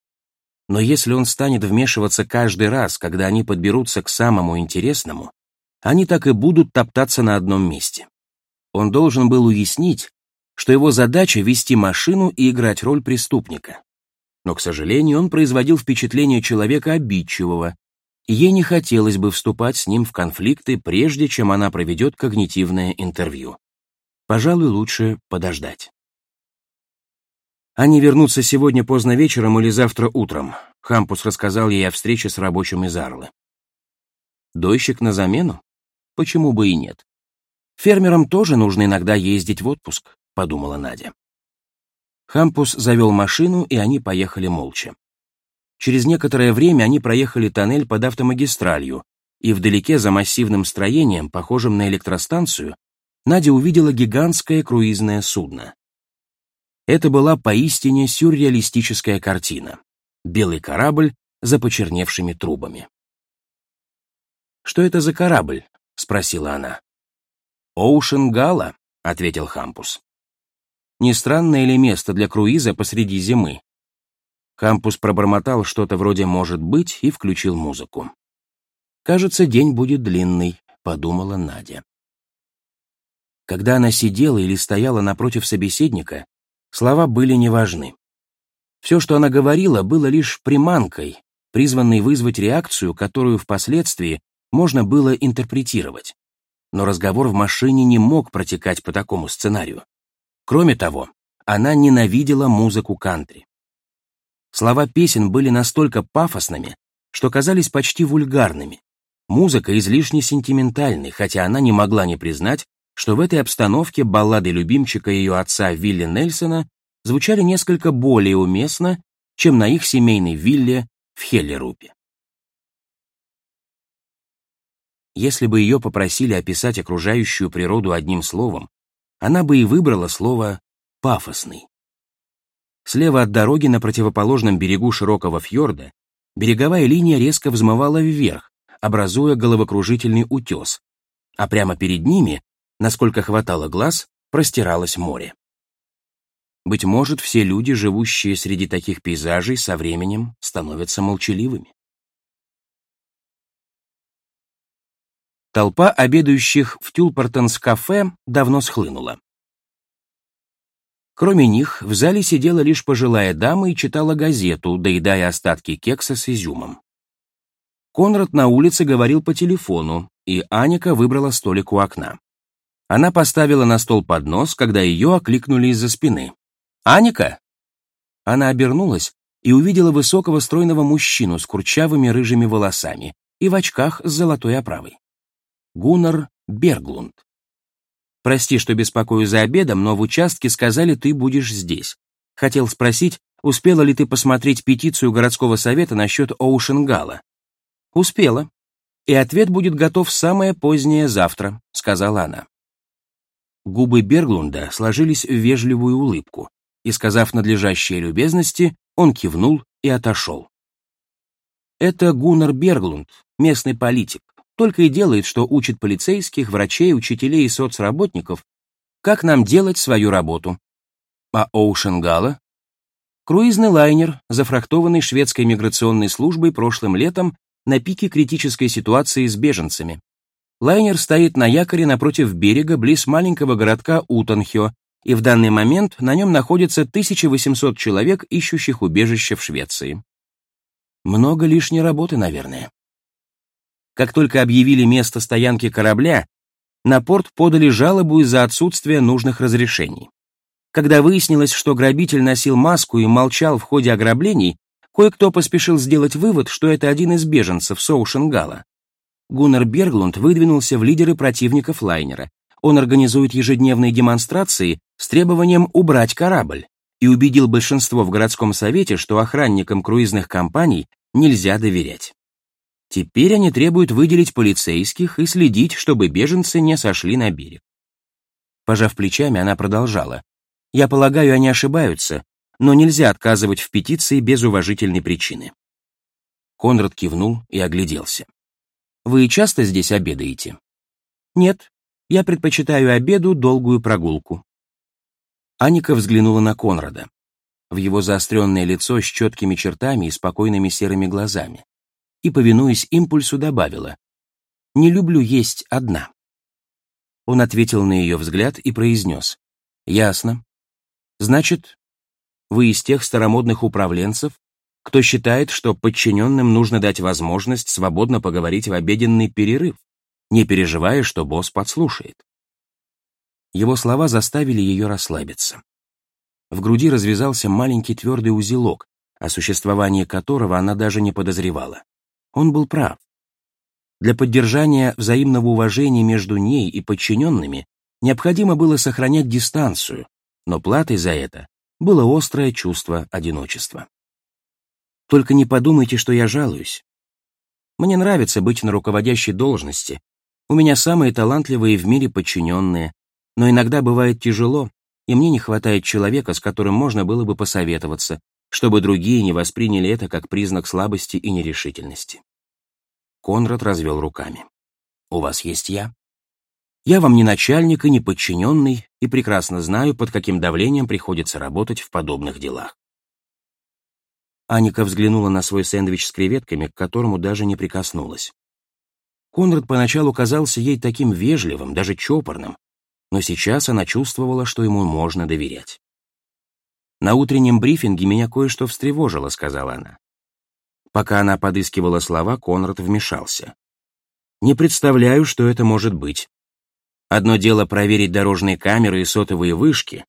Но если он станет вмешиваться каждый раз, когда они подберутся к самому интересному, они так и будут топтаться на одном месте. Он должен был уяснить, что его задача — вести машину и играть роль преступника. Но, к сожалению, он производил впечатление человека обидчивого, и ей не хотелось бы вступать с ним в конфликты, прежде чем она проведет когнитивное интервью. Пожалуй, лучше подождать. Они вернутся сегодня поздно вечером или завтра утром. Хампус рассказал ей о встрече с рабочим из Арлы. Дойщик на замену? Почему бы и нет? Фермерам тоже нужно иногда ездить в отпуск, подумала Надя. Хампус завел машину, и они поехали молча. Через некоторое время они проехали тоннель под автомагистралью, и вдалеке за массивным строением, похожим на электростанцию, Надя увидела гигантское круизное судно. Это была поистине сюрреалистическая картина. Белый корабль за почерневшими трубами. «Что это за корабль?» — спросила она. «Оушен Гала», — ответил Хампус. «Не странное ли место для круиза посреди зимы?» Хампус пробормотал что-то вроде «может быть» и включил музыку. «Кажется, день будет длинный», — подумала Надя. Когда она сидела или стояла напротив собеседника, Слова были неважны. Все, что она говорила, было лишь приманкой, призванной вызвать реакцию, которую впоследствии можно было интерпретировать. Но разговор в машине не мог протекать по такому сценарию. Кроме того, она ненавидела музыку кантри. Слова песен были настолько пафосными, что казались почти вульгарными. Музыка излишне сентиментальной, хотя она не могла не признать, что в этой обстановке баллады любимчика ее отца Вилли Нельсона звучали несколько более уместно, чем на их семейной вилле в Хеллерупе. Если бы ее попросили описать окружающую природу одним словом, она бы и выбрала слово «пафосный». Слева от дороги на противоположном берегу широкого фьорда береговая линия резко взмывала вверх, образуя головокружительный утес, а прямо перед ними насколько хватало глаз, простиралось море. Быть может, все люди, живущие среди таких пейзажей, со временем становятся молчаливыми. Толпа обедающих в Тюлпортонс-кафе давно схлынула. Кроме них, в зале сидела лишь пожилая дама и читала газету, доедая остатки кекса с изюмом. Конрад на улице говорил по телефону, и Аника выбрала столик у окна. Она поставила на стол поднос, когда ее окликнули из-за спины. «Аника!» Она обернулась и увидела высокого стройного мужчину с курчавыми рыжими волосами и в очках с золотой оправой. Гуннар Берглунд. Прости, что беспокою за обедом, но в участке сказали, ты будешь здесь. Хотел спросить, успела ли ты посмотреть петицию городского совета насчет Оушенгала? Успела. И ответ будет готов самое позднее завтра, сказала она. Губы Берглунда сложились в вежливую улыбку, и, сказав надлежащие любезности, он кивнул и отошел. Это Гуннар Берглунд, местный политик, только и делает, что учит полицейских, врачей, учителей и соцработников, как нам делать свою работу. А Оушенгала? Круизный лайнер, зафрахтованный шведской миграционной службой прошлым летом на пике критической ситуации с беженцами. Лайнер стоит на якоре напротив берега близ маленького городка Утанхё, и в данный момент на нем находится 1800 человек, ищущих убежище в Швеции. Много лишней работы, наверное. Как только объявили место стоянки корабля, на порт подали жалобу из-за отсутствия нужных разрешений. Когда выяснилось, что грабитель носил маску и молчал в ходе ограблений, кое-кто поспешил сделать вывод, что это один из беженцев Соушенгала. Гуннар Берглунд выдвинулся в лидеры противников лайнера. Он организует ежедневные демонстрации с требованием убрать корабль и убедил большинство в городском совете, что охранникам круизных компаний нельзя доверять. Теперь они требуют выделить полицейских и следить, чтобы беженцы не сошли на берег. Пожав плечами, она продолжала. «Я полагаю, они ошибаются, но нельзя отказывать в петиции без уважительной причины». Конрад кивнул и огляделся. «Вы часто здесь обедаете?» «Нет, я предпочитаю обеду долгую прогулку». Аника взглянула на Конрада. В его заостренное лицо с четкими чертами и спокойными серыми глазами и, повинуясь импульсу, добавила «Не люблю есть одна». Он ответил на ее взгляд и произнес «Ясно. Значит, вы из тех старомодных управленцев, кто считает, что подчиненным нужно дать возможность свободно поговорить в обеденный перерыв, не переживая, что босс подслушает». Его слова заставили ее расслабиться. В груди развязался маленький твердый узелок, о существовании которого она даже не подозревала. Он был прав. Для поддержания взаимного уважения между ней и подчиненными необходимо было сохранять дистанцию, но платой за это было острое чувство одиночества. Только не подумайте, что я жалуюсь. Мне нравится быть на руководящей должности. У меня самые талантливые в мире подчиненные, но иногда бывает тяжело, и мне не хватает человека, с которым можно было бы посоветоваться, чтобы другие не восприняли это как признак слабости и нерешительности. Конрад развел руками. «У вас есть я? Я вам не начальник и не подчиненный, и прекрасно знаю, под каким давлением приходится работать в подобных делах». Аника взглянула на свой сэндвич с креветками, к которому даже не прикоснулась. Конрад поначалу казался ей таким вежливым, даже чопорным, но сейчас она чувствовала, что ему можно доверять. «На утреннем брифинге меня кое-что встревожило», — сказала она. Пока она подыскивала слова, Конрад вмешался. «Не представляю, что это может быть. Одно дело проверить дорожные камеры и сотовые вышки,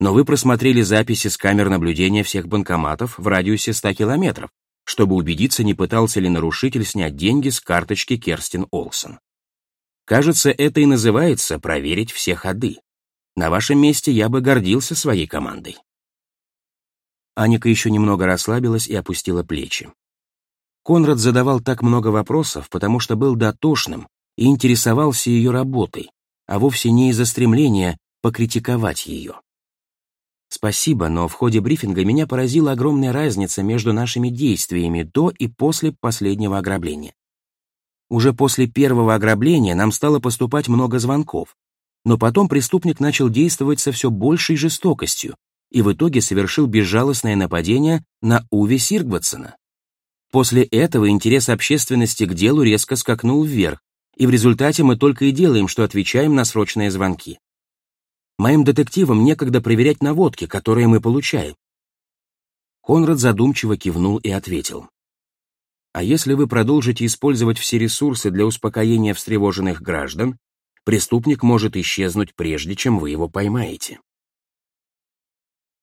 но вы просмотрели записи с камер наблюдения всех банкоматов в радиусе 100 километров, чтобы убедиться, не пытался ли нарушитель снять деньги с карточки Керстин Олсен. Кажется, это и называется проверить все ходы. На вашем месте я бы гордился своей командой. Аника еще немного расслабилась и опустила плечи. Конрад задавал так много вопросов, потому что был дотошным и интересовался ее работой, а вовсе не из-за стремления покритиковать ее. Спасибо, но в ходе брифинга меня поразила огромная разница между нашими действиями до и после последнего ограбления. Уже после первого ограбления нам стало поступать много звонков, но потом преступник начал действовать со все большей жестокостью, и в итоге совершил безжалостное нападение на Уви Сиргватсона. После этого интерес общественности к делу резко скакнул вверх, и в результате мы только и делаем, что отвечаем на срочные звонки. Моим детективам некогда проверять наводки, которые мы получаем. Конрад задумчиво кивнул и ответил. А если вы продолжите использовать все ресурсы для успокоения встревоженных граждан, преступник может исчезнуть прежде, чем вы его поймаете.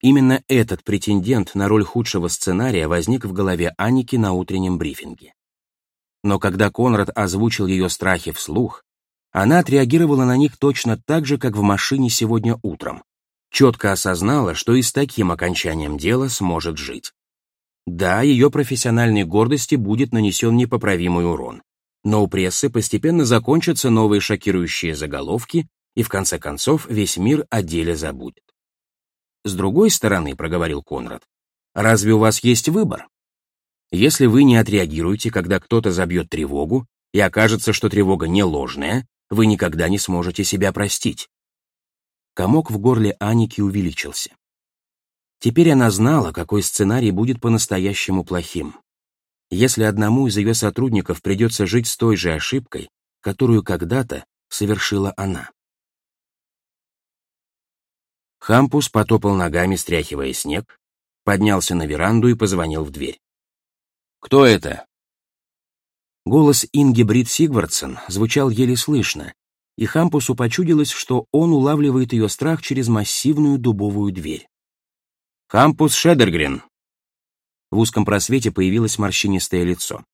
Именно этот претендент на роль худшего сценария возник в голове Аники на утреннем брифинге. Но когда Конрад озвучил ее страхи вслух, она отреагировала на них точно так же, как в машине сегодня утром. Четко осознала, что и с таким окончанием дела сможет жить. Да, ее профессиональной гордости будет нанесен непоправимый урон. Но у прессы постепенно закончатся новые шокирующие заголовки, и в конце концов весь мир о деле забудет. С другой стороны, проговорил Конрад, разве у вас есть выбор? Если вы не отреагируете, когда кто-то забьет тревогу, и окажется, что тревога не ложная, вы никогда не сможете себя простить. Комок в горле Аники увеличился. Теперь она знала, какой сценарий будет по-настоящему плохим. Если одному из ее сотрудников придется жить с той же ошибкой, которую когда-то совершила она. Хампус потопал ногами, стряхивая снег, поднялся на веранду и позвонил в дверь. «Кто это?» Голос Инги Брит Сигвардсон звучал еле слышно, и Хампусу почудилось, что он улавливает ее страх через массивную дубовую дверь. «Хампус Шедергрин!» В узком просвете появилось морщинистое лицо.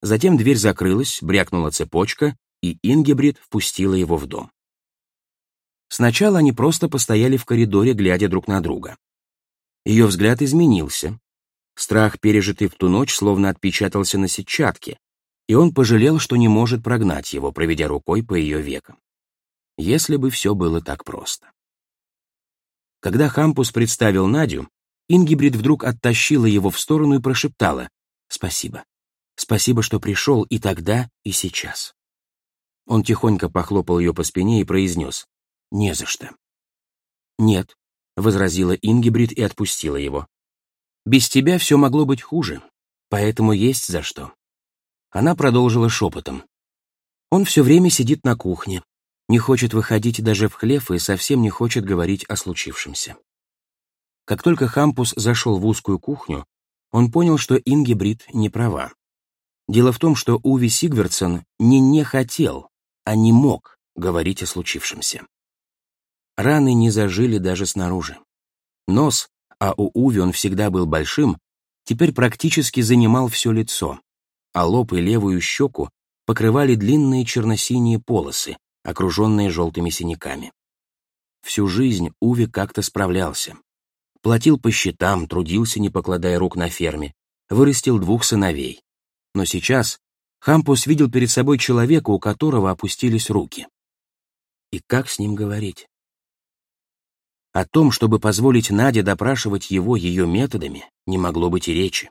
Затем дверь закрылась, брякнула цепочка, и Ингебрид впустила его в дом. Сначала они просто постояли в коридоре, глядя друг на друга. Ее взгляд изменился, Страх, пережитый в ту ночь, словно отпечатался на сетчатке, и он пожалел, что не может прогнать его, проведя рукой по ее векам. Если бы все было так просто. Когда Хампус представил Надю, Ингибрид вдруг оттащила его в сторону и прошептала «Спасибо. Спасибо, что пришел и тогда, и сейчас». Он тихонько похлопал ее по спине и произнес «Не за что». «Нет», — возразила Ингибрид и отпустила его. Без тебя все могло быть хуже, поэтому есть за что. Она продолжила шепотом. Он все время сидит на кухне, не хочет выходить даже в хлев и совсем не хочет говорить о случившемся. Как только Хампус зашел в узкую кухню, он понял, что Инги Брит не права. Дело в том, что Уви Сигвардсон не не хотел, а не мог говорить о случившемся. Раны не зажили даже снаружи. Нос, а у Уви он всегда был большим, теперь практически занимал все лицо, а лоб и левую щеку покрывали длинные черно-синие полосы, окруженные желтыми синяками. Всю жизнь Уви как-то справлялся. Платил по счетам, трудился, не покладая рук на ферме, вырастил двух сыновей. Но сейчас Хампус видел перед собой человека, у которого опустились руки. И как с ним говорить? О том, чтобы позволить Наде допрашивать его ее методами, не могло быть и речи.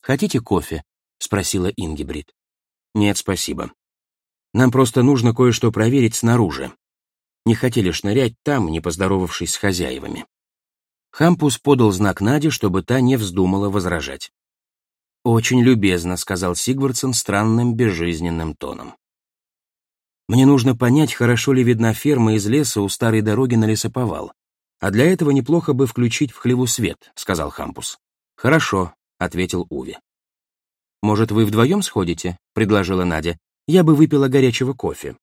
«Хотите кофе?» — спросила Ингибрид. «Нет, спасибо. Нам просто нужно кое-что проверить снаружи. Не хотели шнырять там, не поздоровавшись с хозяевами». Хампус подал знак Наде, чтобы та не вздумала возражать. «Очень любезно», — сказал Сигвардсон странным безжизненным тоном. «Мне нужно понять, хорошо ли видна ферма из леса у старой дороги на лесоповал. «А для этого неплохо бы включить в хлеву свет», — сказал Хампус. «Хорошо», — ответил Уви. «Может, вы вдвоем сходите?» — предложила Надя. «Я бы выпила горячего кофе».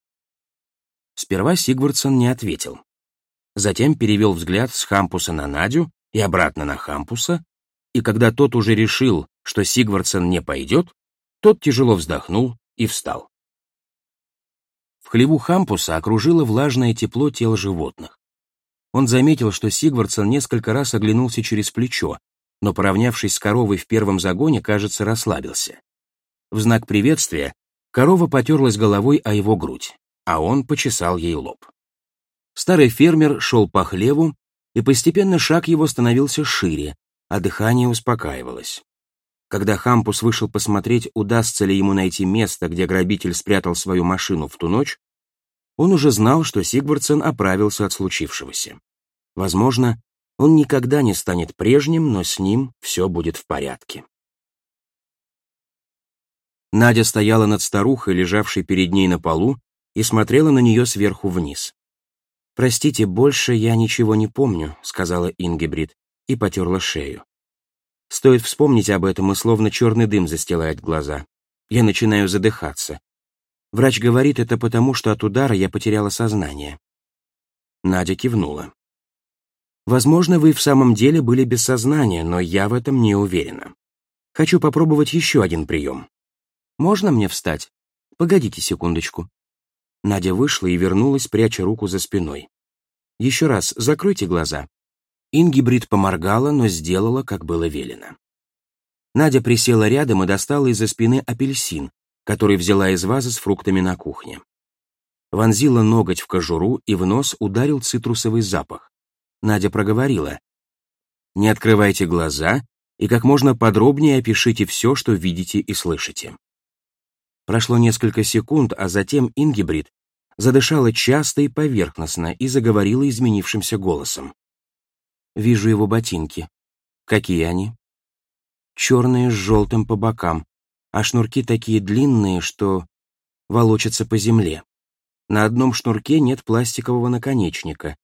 Сперва Сигвардсон не ответил. Затем перевел взгляд с Хампуса на Надю и обратно на Хампуса, и когда тот уже решил, что Сигвардсон не пойдет, тот тяжело вздохнул и встал. В хлеву Хампуса окружило влажное тепло тел животных. Он заметил, что Сигвардсон несколько раз оглянулся через плечо, но, поравнявшись с коровой в первом загоне, кажется, расслабился. В знак приветствия корова потерлась головой о его грудь, а он почесал ей лоб. Старый фермер шел по хлеву, и постепенно шаг его становился шире, а дыхание успокаивалось. Когда Хампус вышел посмотреть, удастся ли ему найти место, где грабитель спрятал свою машину в ту ночь, он уже знал, что Сигвардсен оправился от случившегося. Возможно, он никогда не станет прежним, но с ним все будет в порядке. Надя стояла над старухой, лежавшей перед ней на полу, и смотрела на нее сверху вниз. «Простите, больше я ничего не помню», — сказала Ингебрид и потерла шею. Стоит вспомнить об этом, и словно черный дым застилает глаза. Я начинаю задыхаться. Врач говорит это потому, что от удара я потеряла сознание. Надя кивнула. Возможно, вы в самом деле были без сознания, но я в этом не уверена. Хочу попробовать еще один прием. Можно мне встать? Погодите секундочку. Надя вышла и вернулась, пряча руку за спиной. Еще раз закройте глаза. Ингибрид поморгала, но сделала, как было велено. Надя присела рядом и достала из-за спины апельсин, который взяла из вазы с фруктами на кухне. Вонзила ноготь в кожуру, и в нос ударил цитрусовый запах. Надя проговорила. «Не открывайте глаза и как можно подробнее опишите все, что видите и слышите». Прошло несколько секунд, а затем Ингибрид задышала часто и поверхностно и заговорила изменившимся голосом. Вижу его ботинки. Какие они? Черные с желтым по бокам, а шнурки такие длинные, что волочатся по земле. На одном шнурке нет пластикового наконечника.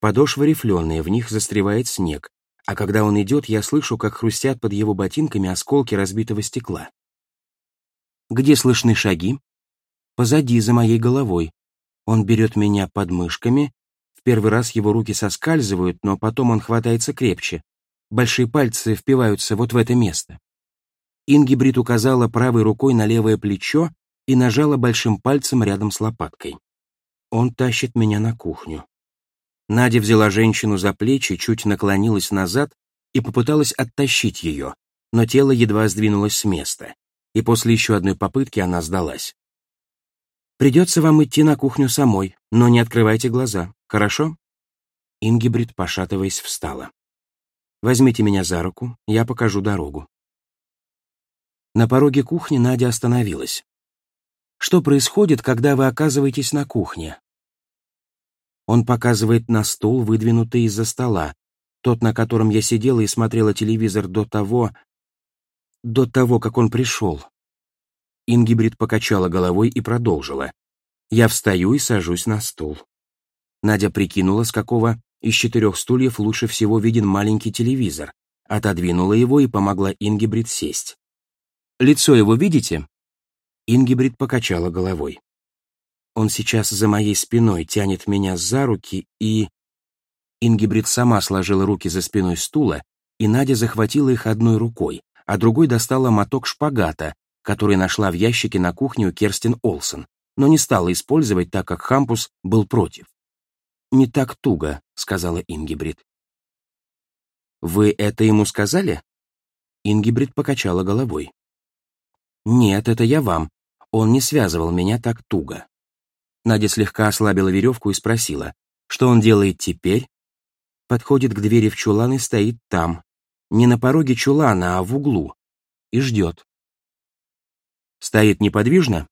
Подошвы рифленые, в них застревает снег, а когда он идет, я слышу, как хрустят под его ботинками осколки разбитого стекла. Где слышны шаги? Позади, за моей головой. Он берет меня под мышками, первый раз его руки соскальзывают, но потом он хватается крепче. Большие пальцы впиваются вот в это место. Ингибрид указала правой рукой на левое плечо и нажала большим пальцем рядом с лопаткой. Он тащит меня на кухню. Надя взяла женщину за плечи, чуть наклонилась назад и попыталась оттащить ее, но тело едва сдвинулось с места, и после еще одной попытки она сдалась. Придется вам идти на кухню самой, но не открывайте глаза, хорошо?» Ингибрид, пошатываясь, встала. «Возьмите меня за руку, я покажу дорогу». На пороге кухни Надя остановилась. «Что происходит, когда вы оказываетесь на кухне?» Он показывает на стул, выдвинутый из-за стола, тот, на котором я сидела и смотрела телевизор до того... до того, как он пришел. Ингибрид покачала головой и продолжила. Я встаю и сажусь на стул. Надя прикинула, с какого из четырех стульев лучше всего виден маленький телевизор, отодвинула его и помогла Ингибрид сесть. «Лицо его видите?» Ингибрид покачала головой. «Он сейчас за моей спиной тянет меня за руки и...» Ингибрид сама сложила руки за спиной стула, и Надя захватила их одной рукой, а другой достала моток шпагата, который нашла в ящике на кухне у Керстин Олсен, но не стала использовать, так как Хампус был против. «Не так туго», — сказала Ингибрид. «Вы это ему сказали?» Ингибрид покачала головой. «Нет, это я вам. Он не связывал меня так туго». Надя слегка ослабила веревку и спросила, что он делает теперь? Подходит к двери в чулан и стоит там. Не на пороге чулана, а в углу. И ждет. Стоит неподвижно?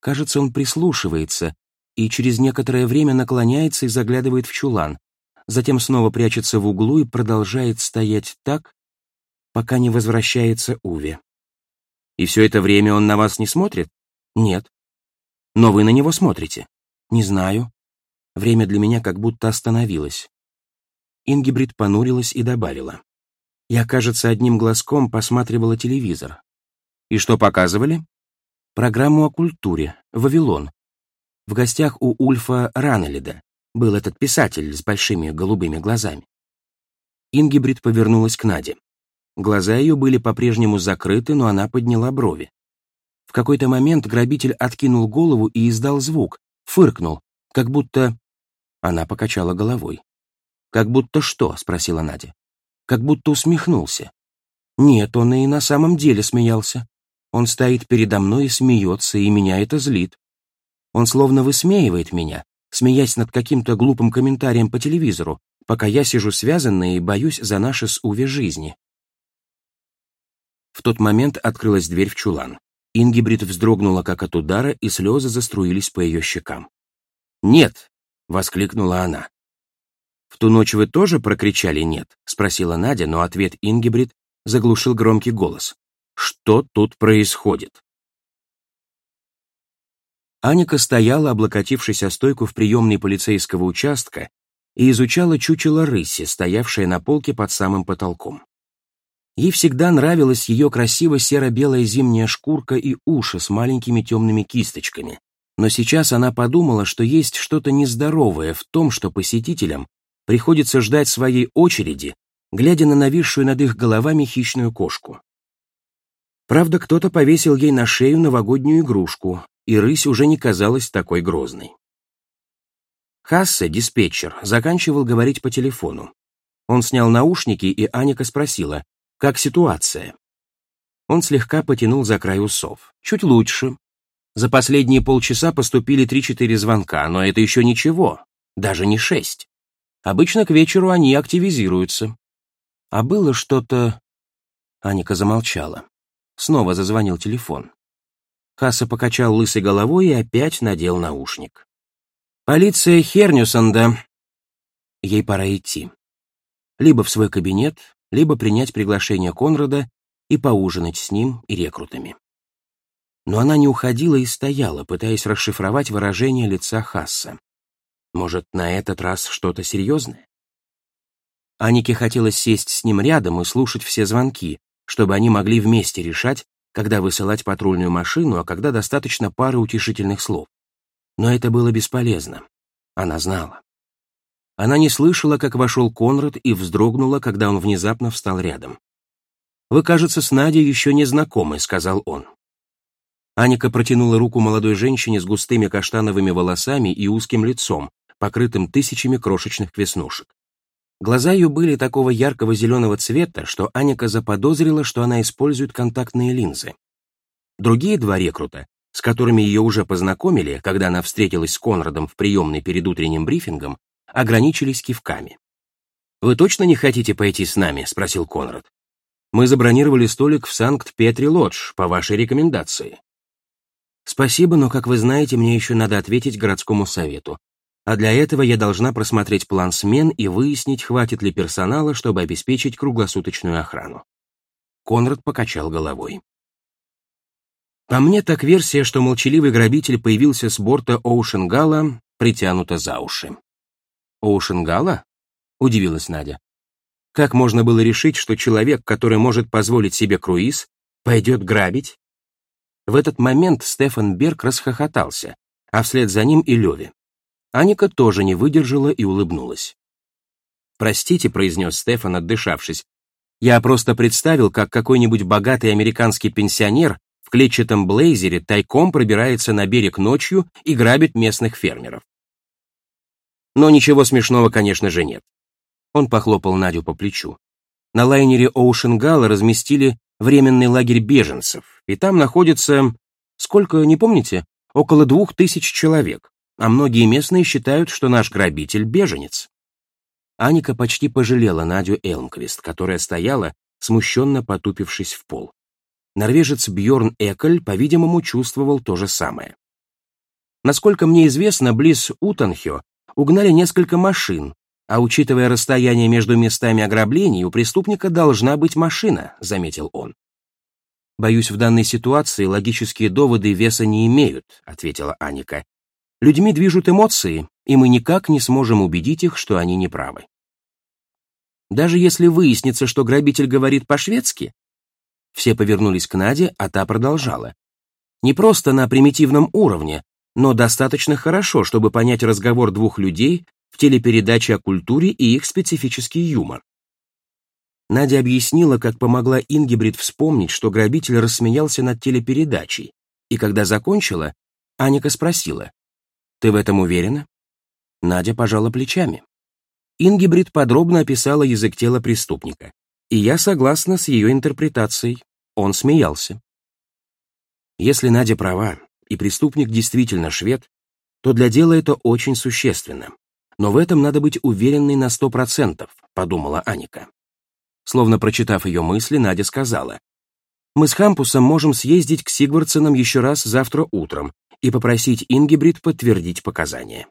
Кажется, он прислушивается и через некоторое время наклоняется и заглядывает в чулан, затем снова прячется в углу и продолжает стоять так, пока не возвращается Уве. И все это время он на вас не смотрит? Нет. Но вы на него смотрите? Не знаю. Время для меня как будто остановилось. Ингибрид понурилась и добавила. Я, кажется, одним глазком посматривала телевизор. И что показывали? Программу о культуре, Вавилон. В гостях у Ульфа Ранелида был этот писатель с большими голубыми глазами. Ингибрид повернулась к Наде. Глаза ее были по-прежнему закрыты, но она подняла брови. Какой-то момент грабитель откинул голову и издал звук, фыркнул, как будто... Она покачала головой. «Как будто что?» — спросила Надя. «Как будто усмехнулся». «Нет, он и на самом деле смеялся. Он стоит передо мной и смеется, и меня это злит. Он словно высмеивает меня, смеясь над каким-то глупым комментарием по телевизору, пока я сижу связанная и боюсь за наши с Уве жизни. В тот момент открылась дверь в чулан. Ингибрид вздрогнула как от удара, и слезы заструились по ее щекам. «Нет!» — воскликнула она. «В ту ночь вы тоже прокричали «нет»?» — спросила Надя, но ответ Ингибрид заглушил громкий голос. Что тут происходит? Аника стояла, облокотившись о стойку в приемной полицейского участка, и изучала чучело рыси, стоявшее на полке под самым потолком. Ей всегда нравилась ее красиво серо-белая зимняя шкурка и уши с маленькими темными кисточками, но сейчас она подумала, что есть что-то нездоровое в том, что посетителям приходится ждать своей очереди, глядя на нависшую над их головами хищную кошку. Правда, кто-то повесил ей на шею новогоднюю игрушку, и рысь уже не казалась такой грозной. Хассе, диспетчер, заканчивал говорить по телефону. Он снял наушники, и Аника спросила, как ситуация. Он слегка потянул за край усов. Чуть лучше. За последние полчаса поступили 3-4 звонка, но это еще ничего, даже не 6. Обычно к вечеру они активизируются. А было что-то... Аника замолчала. Снова зазвонил телефон. Хасса покачал лысой головой и опять надел наушник. «Полиция Хернюсенда». Ей пора идти. Либо в свой кабинет, либо принять приглашение Конрада и поужинать с ним и рекрутами. Но она не уходила и стояла, пытаясь расшифровать выражение лица Хасса. Может, на этот раз что-то серьезное? Анике хотелось сесть с ним рядом и слушать все звонки, чтобы они могли вместе решать, когда высылать патрульную машину, а когда достаточно пары утешительных слов. Но это было бесполезно. Она знала. Она не слышала, как вошел Конрад, и вздрогнула, когда он внезапно встал рядом. «Вы, кажется, с Надей еще не знакомы», — сказал он. Аника протянула руку молодой женщине с густыми каштановыми волосами и узким лицом, покрытым тысячами крошечных веснушек. Глаза ее были такого яркого зеленого цвета, что Аника заподозрила, что она использует контактные линзы. Другие два рекрута, с которыми ее уже познакомили, когда она встретилась с Конрадом в приемной перед утренним брифингом, ограничились кивками. «Вы точно не хотите пойти с нами?» — спросил Конрад. «Мы забронировали столик в Санкт-Петри-Лодж по вашей рекомендации». «Спасибо, но, как вы знаете, мне еще надо ответить городскому совету а для этого я должна просмотреть план смен и выяснить, хватит ли персонала, чтобы обеспечить круглосуточную охрану. Конрад покачал головой. По мне, так версия, что молчаливый грабитель появился с борта Оушенгала, притянута за уши. «Оушенгала?» — удивилась Надя. «Как можно было решить, что человек, который может позволить себе круиз, пойдет грабить?» В этот момент Стефан Берг расхохотался, а вслед за ним и Леви. Аника тоже не выдержала и улыбнулась. «Простите», — произнес Стефан, отдышавшись. «Я просто представил, как какой-нибудь богатый американский пенсионер в клетчатом блейзере тайком пробирается на берег ночью и грабит местных фермеров». Но ничего смешного, конечно же, нет. Он похлопал Надю по плечу. На лайнере Gala разместили временный лагерь беженцев, и там находится, сколько, не помните, около двух тысяч человек а многие местные считают, что наш грабитель — беженец. Аника почти пожалела Надю Элмквист, которая стояла, смущенно потупившись в пол. Норвежец Бьорн Эколь, по-видимому, чувствовал то же самое. Насколько мне известно, близ Утанхё угнали несколько машин, а учитывая расстояние между местами ограблений, у преступника должна быть машина, заметил он. Боюсь, в данной ситуации логические доводы веса не имеют, ответила Аника, Людьми движут эмоции, и мы никак не сможем убедить их, что они неправы. Даже если выяснится, что грабитель говорит по-шведски, все повернулись к Наде, а та продолжала. Не просто на примитивном уровне, но достаточно хорошо, чтобы понять разговор двух людей в телепередаче о культуре и их специфический юмор. Надя объяснила, как помогла Ингебрид вспомнить, что грабитель рассмеялся над телепередачей, и когда закончила, Аника спросила, ты в этом уверена? Надя пожала плечами. Ингибрид подробно описала язык тела преступника, и я согласна с ее интерпретацией. Он смеялся. Если Надя права, и преступник действительно швед, то для дела это очень существенно. Но в этом надо быть уверенной на сто процентов, подумала Аника. Словно прочитав ее мысли, Надя сказала, «Мы с Хампусом можем съездить к Сигвардсенам еще раз завтра утром и попросить Ингибрид подтвердить показания.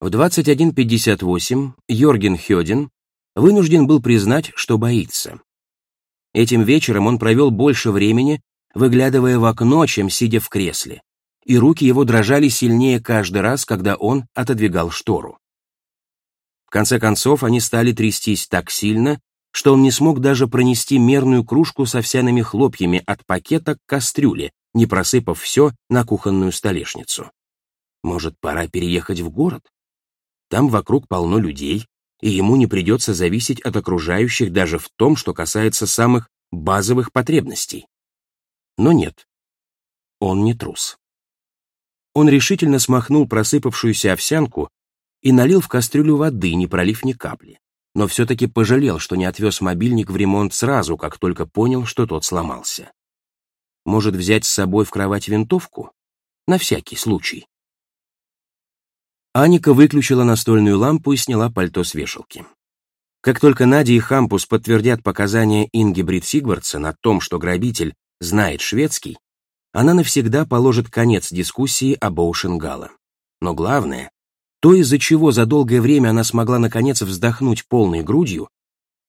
В 21.58 Йорген Хёдин вынужден был признать, что боится. Этим вечером он провел больше времени, выглядывая в окно, чем сидя в кресле, и руки его дрожали сильнее каждый раз, когда он отодвигал штору. В конце концов, они стали трястись так сильно, что он не смог даже пронести мерную кружку с овсяными хлопьями от пакета к кастрюле, не просыпав все на кухонную столешницу. Может, пора переехать в город? Там вокруг полно людей, и ему не придется зависеть от окружающих даже в том, что касается самых базовых потребностей. Но нет, он не трус. Он решительно смахнул просыпавшуюся овсянку и налил в кастрюлю воды, не пролив ни капли, но все-таки пожалел, что не отвез мобильник в ремонт сразу, как только понял, что тот сломался. Может взять с собой в кровать винтовку? На всякий случай. Аника выключила настольную лампу и сняла пальто с вешалки. Как только Надя и Хампус подтвердят показания Инги Брит Сигвардсен о том, что грабитель знает шведский, она навсегда положит конец дискуссии об Оушенгала. Но главное, то, из-за чего за долгое время она смогла наконец вздохнуть полной грудью,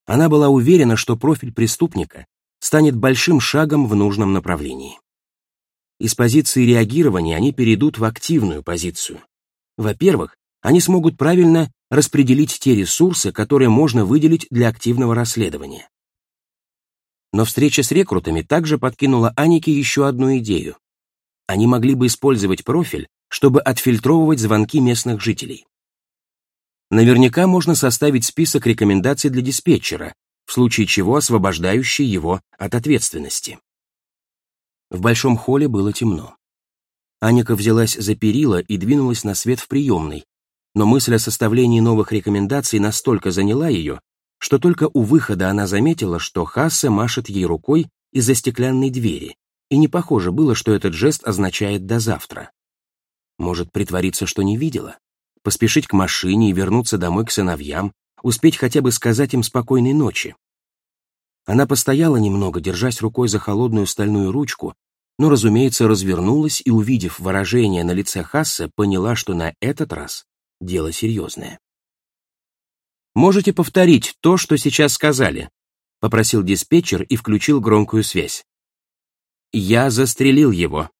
она была уверена, что профиль преступника станет большим шагом в нужном направлении. Из позиции реагирования они перейдут в активную позицию. Во-первых, они смогут правильно распределить те ресурсы, которые можно выделить для активного расследования. Но встреча с рекрутами также подкинула Анике еще одну идею. Они могли бы использовать профиль, чтобы отфильтровывать звонки местных жителей. Наверняка можно составить список рекомендаций для диспетчера, в случае чего освобождающий его от ответственности. В большом холле было темно. Аника взялась за перила и двинулась на свет в приемной, но мысль о составлении новых рекомендаций настолько заняла ее, что только у выхода она заметила, что Хассе машет ей рукой из-за стеклянной двери, и не похоже было, что этот жест означает «до завтра». Может, притвориться, что не видела? Поспешить к машине и вернуться домой к сыновьям, успеть хотя бы сказать им спокойной ночи. Она постояла немного, держась рукой за холодную стальную ручку, но, разумеется, развернулась и, увидев выражение на лице Хасса, поняла, что на этот раз дело серьезное. «Можете повторить то, что сейчас сказали?» — попросил диспетчер и включил громкую связь. «Я застрелил его».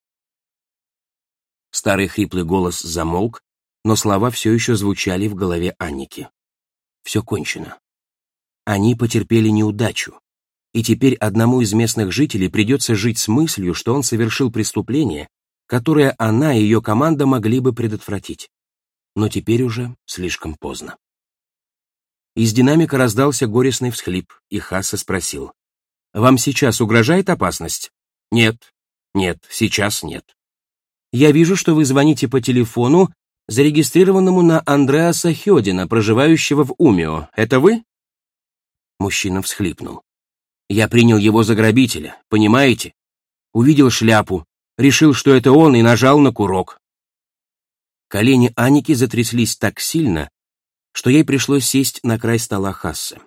Старый хриплый голос замолк, но слова все еще звучали в голове Анники. Все кончено. Они потерпели неудачу и теперь одному из местных жителей придется жить с мыслью, что он совершил преступление, которое она и ее команда могли бы предотвратить. Но теперь уже слишком поздно. Из динамика раздался горестный всхлип, и Хасса спросил. «Вам сейчас угрожает опасность?» «Нет, нет, сейчас нет». «Я вижу, что вы звоните по телефону, зарегистрированному на Андреаса Хёдина, проживающего в Умио. Это вы?» Мужчина всхлипнул. Я принял его за грабителя, понимаете? Увидел шляпу, решил, что это он, и нажал на курок. Колени Аники затряслись так сильно, что ей пришлось сесть на край стола Хассе.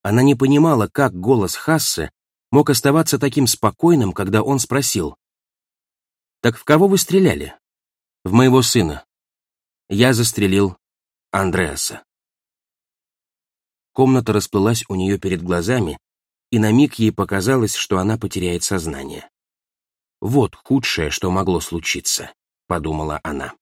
Она не понимала, как голос Хассе мог оставаться таким спокойным, когда он спросил. «Так в кого вы стреляли?» «В моего сына». Я застрелил Андреаса. Комната расплылась у нее перед глазами, и на миг ей показалось, что она потеряет сознание. «Вот худшее, что могло случиться», — подумала она.